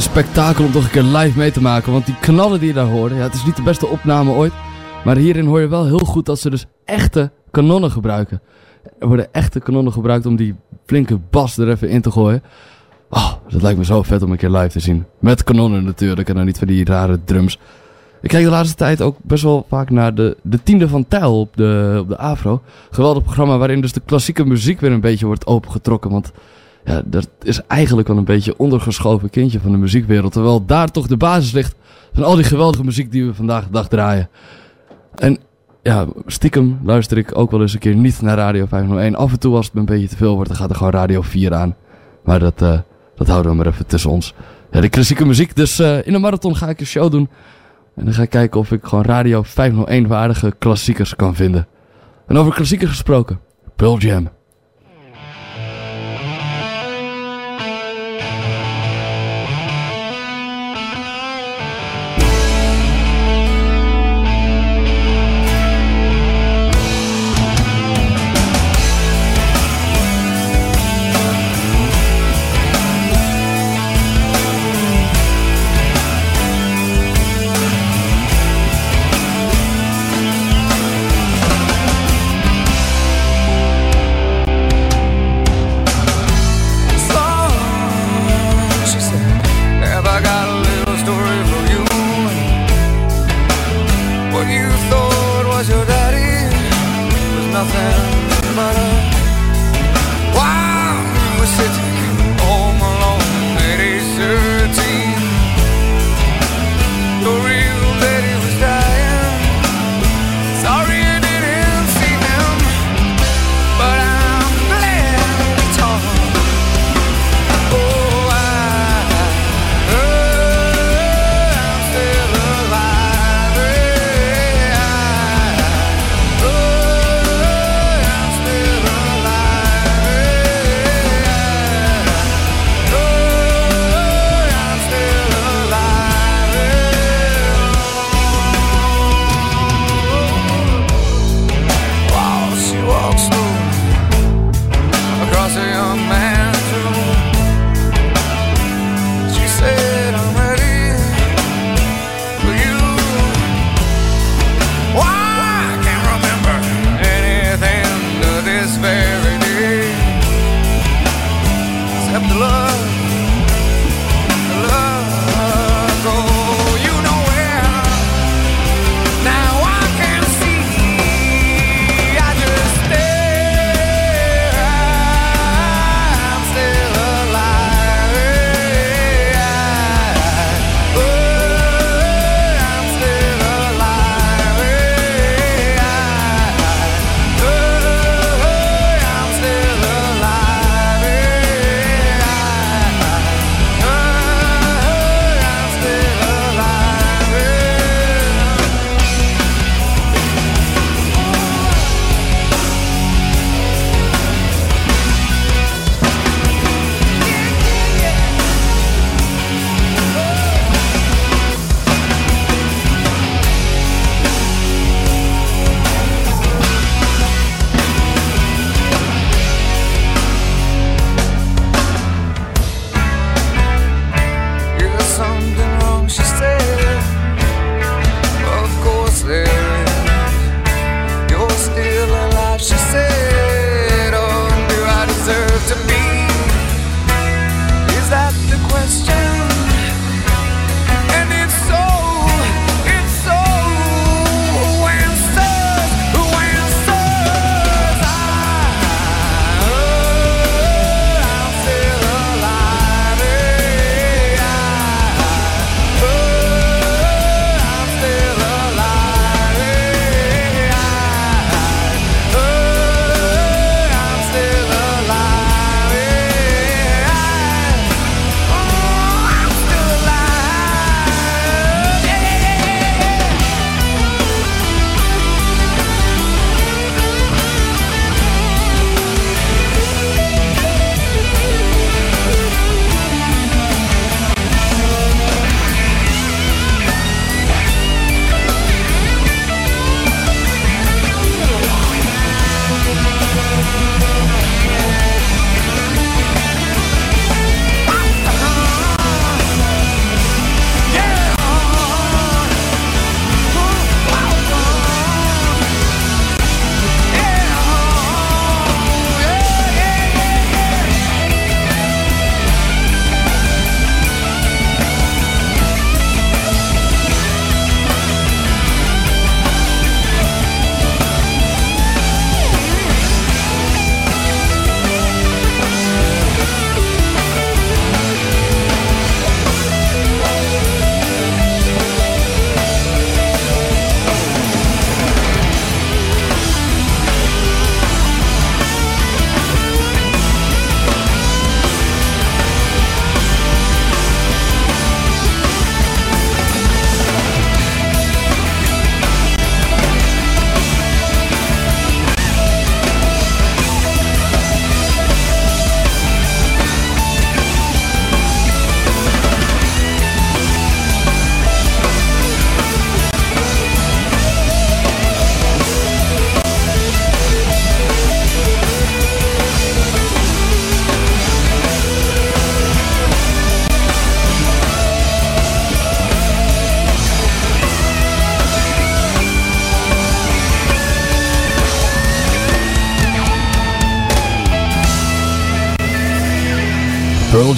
Spektakel om toch een keer live mee te maken. Want die knallen die je daar hoorde, ja, het is niet de beste opname ooit. Maar hierin hoor je wel heel goed dat ze dus echte kanonnen gebruiken. Er worden echte kanonnen gebruikt om die flinke bas er even in te gooien. Oh, dat lijkt me zo vet om een keer live te zien. Met kanonnen natuurlijk en dan niet van die rare drums. Ik kijk de laatste tijd ook best wel vaak naar de, de tiende van Tijl op de, op de Afro. Geweldig programma waarin dus de klassieke muziek weer een beetje wordt opengetrokken. Want ja, dat is eigenlijk wel een beetje ondergeschoven kindje van de muziekwereld. Terwijl daar toch de basis ligt van al die geweldige muziek die we vandaag de dag draaien. En ja, stiekem luister ik ook wel eens een keer niet naar Radio 501. Af en toe als het me een beetje te veel wordt, dan gaat er gewoon Radio 4 aan. Maar dat, eh, dat houden we maar even tussen ons. Ja, de klassieke muziek. Dus eh, in de marathon ga ik een show doen. En dan ga ik kijken of ik gewoon Radio 501 waardige klassiekers kan vinden. En over klassiekers gesproken. Pearl Jam.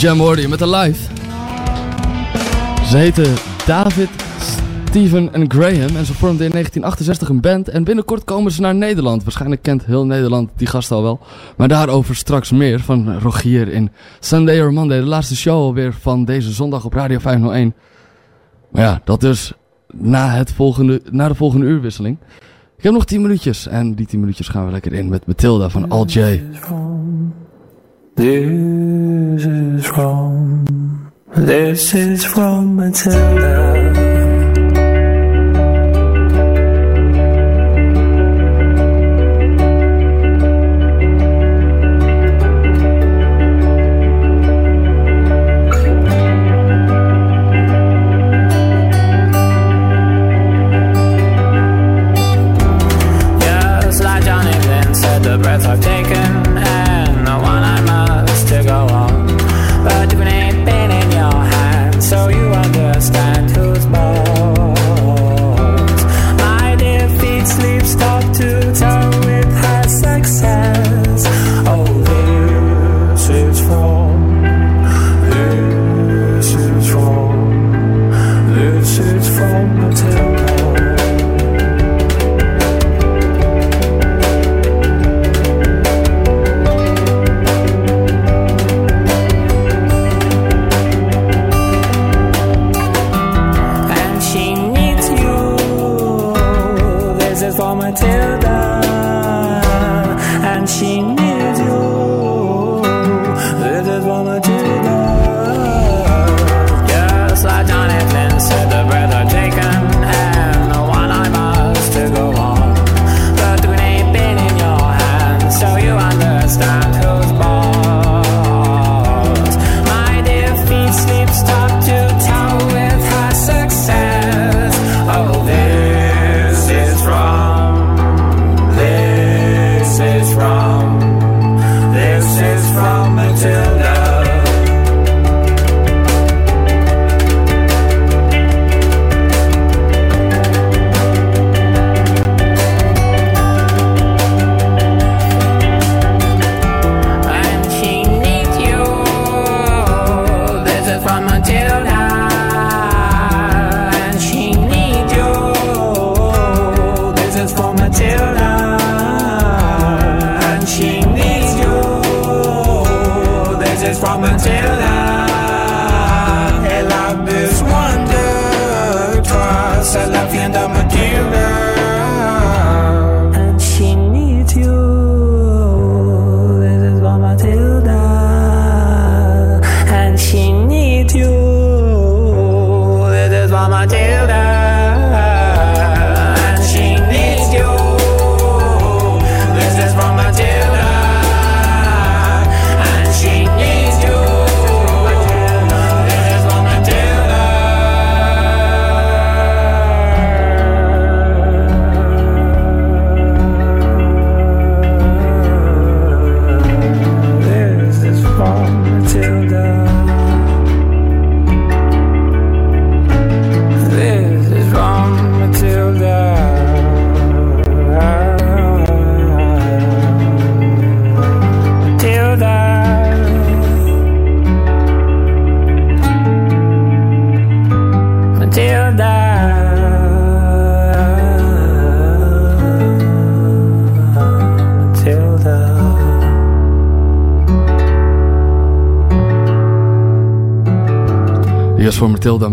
Jam hoorde met een live. Ze heten David, Steven en Graham en ze vormden in 1968 een band en binnenkort komen ze naar Nederland. Waarschijnlijk kent heel Nederland die gast al wel. Maar daarover straks meer van Rogier in Sunday or Monday, de laatste show alweer van deze zondag op Radio 501. Maar ja, dat dus na, het volgende, na de volgende uurwisseling. Ik heb nog 10 minuutjes en die 10 minuutjes gaan we lekker in met Matilda van Al J. This is from, this is from Matilda.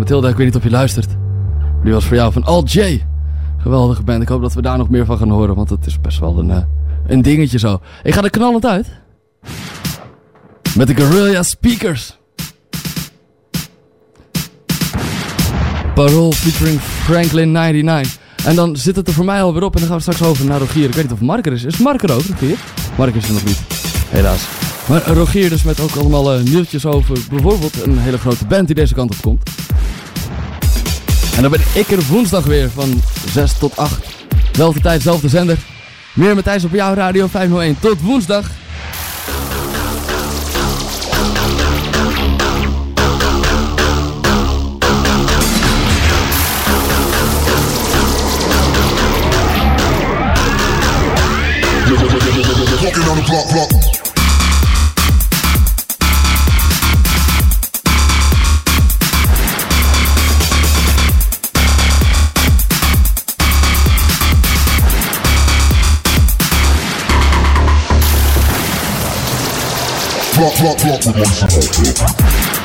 Matilda, ik weet niet of je luistert. Die was voor jou van Al J. Geweldige band. Ik hoop dat we daar nog meer van gaan horen. Want het is best wel een, eh, een dingetje zo. Ik ga er knallend uit. Met de Guerrilla Speakers. Parool featuring Franklin 99. En dan zit het er voor mij alweer op. En dan gaan we straks over naar Rogier. Ik weet niet of Mark er is. Is Mark er ook, Rogier? Mark is er nog niet. Helaas. Maar Rogier dus met ook allemaal eh, nieuwtjes over bijvoorbeeld een hele grote band die deze kant op komt. En dan ben ik er woensdag weer van 6 tot 8. Zelfde tijd, zelfde zender. Meer Matthijs op jouw radio 501. Tot woensdag. On the block, block. Drop the noise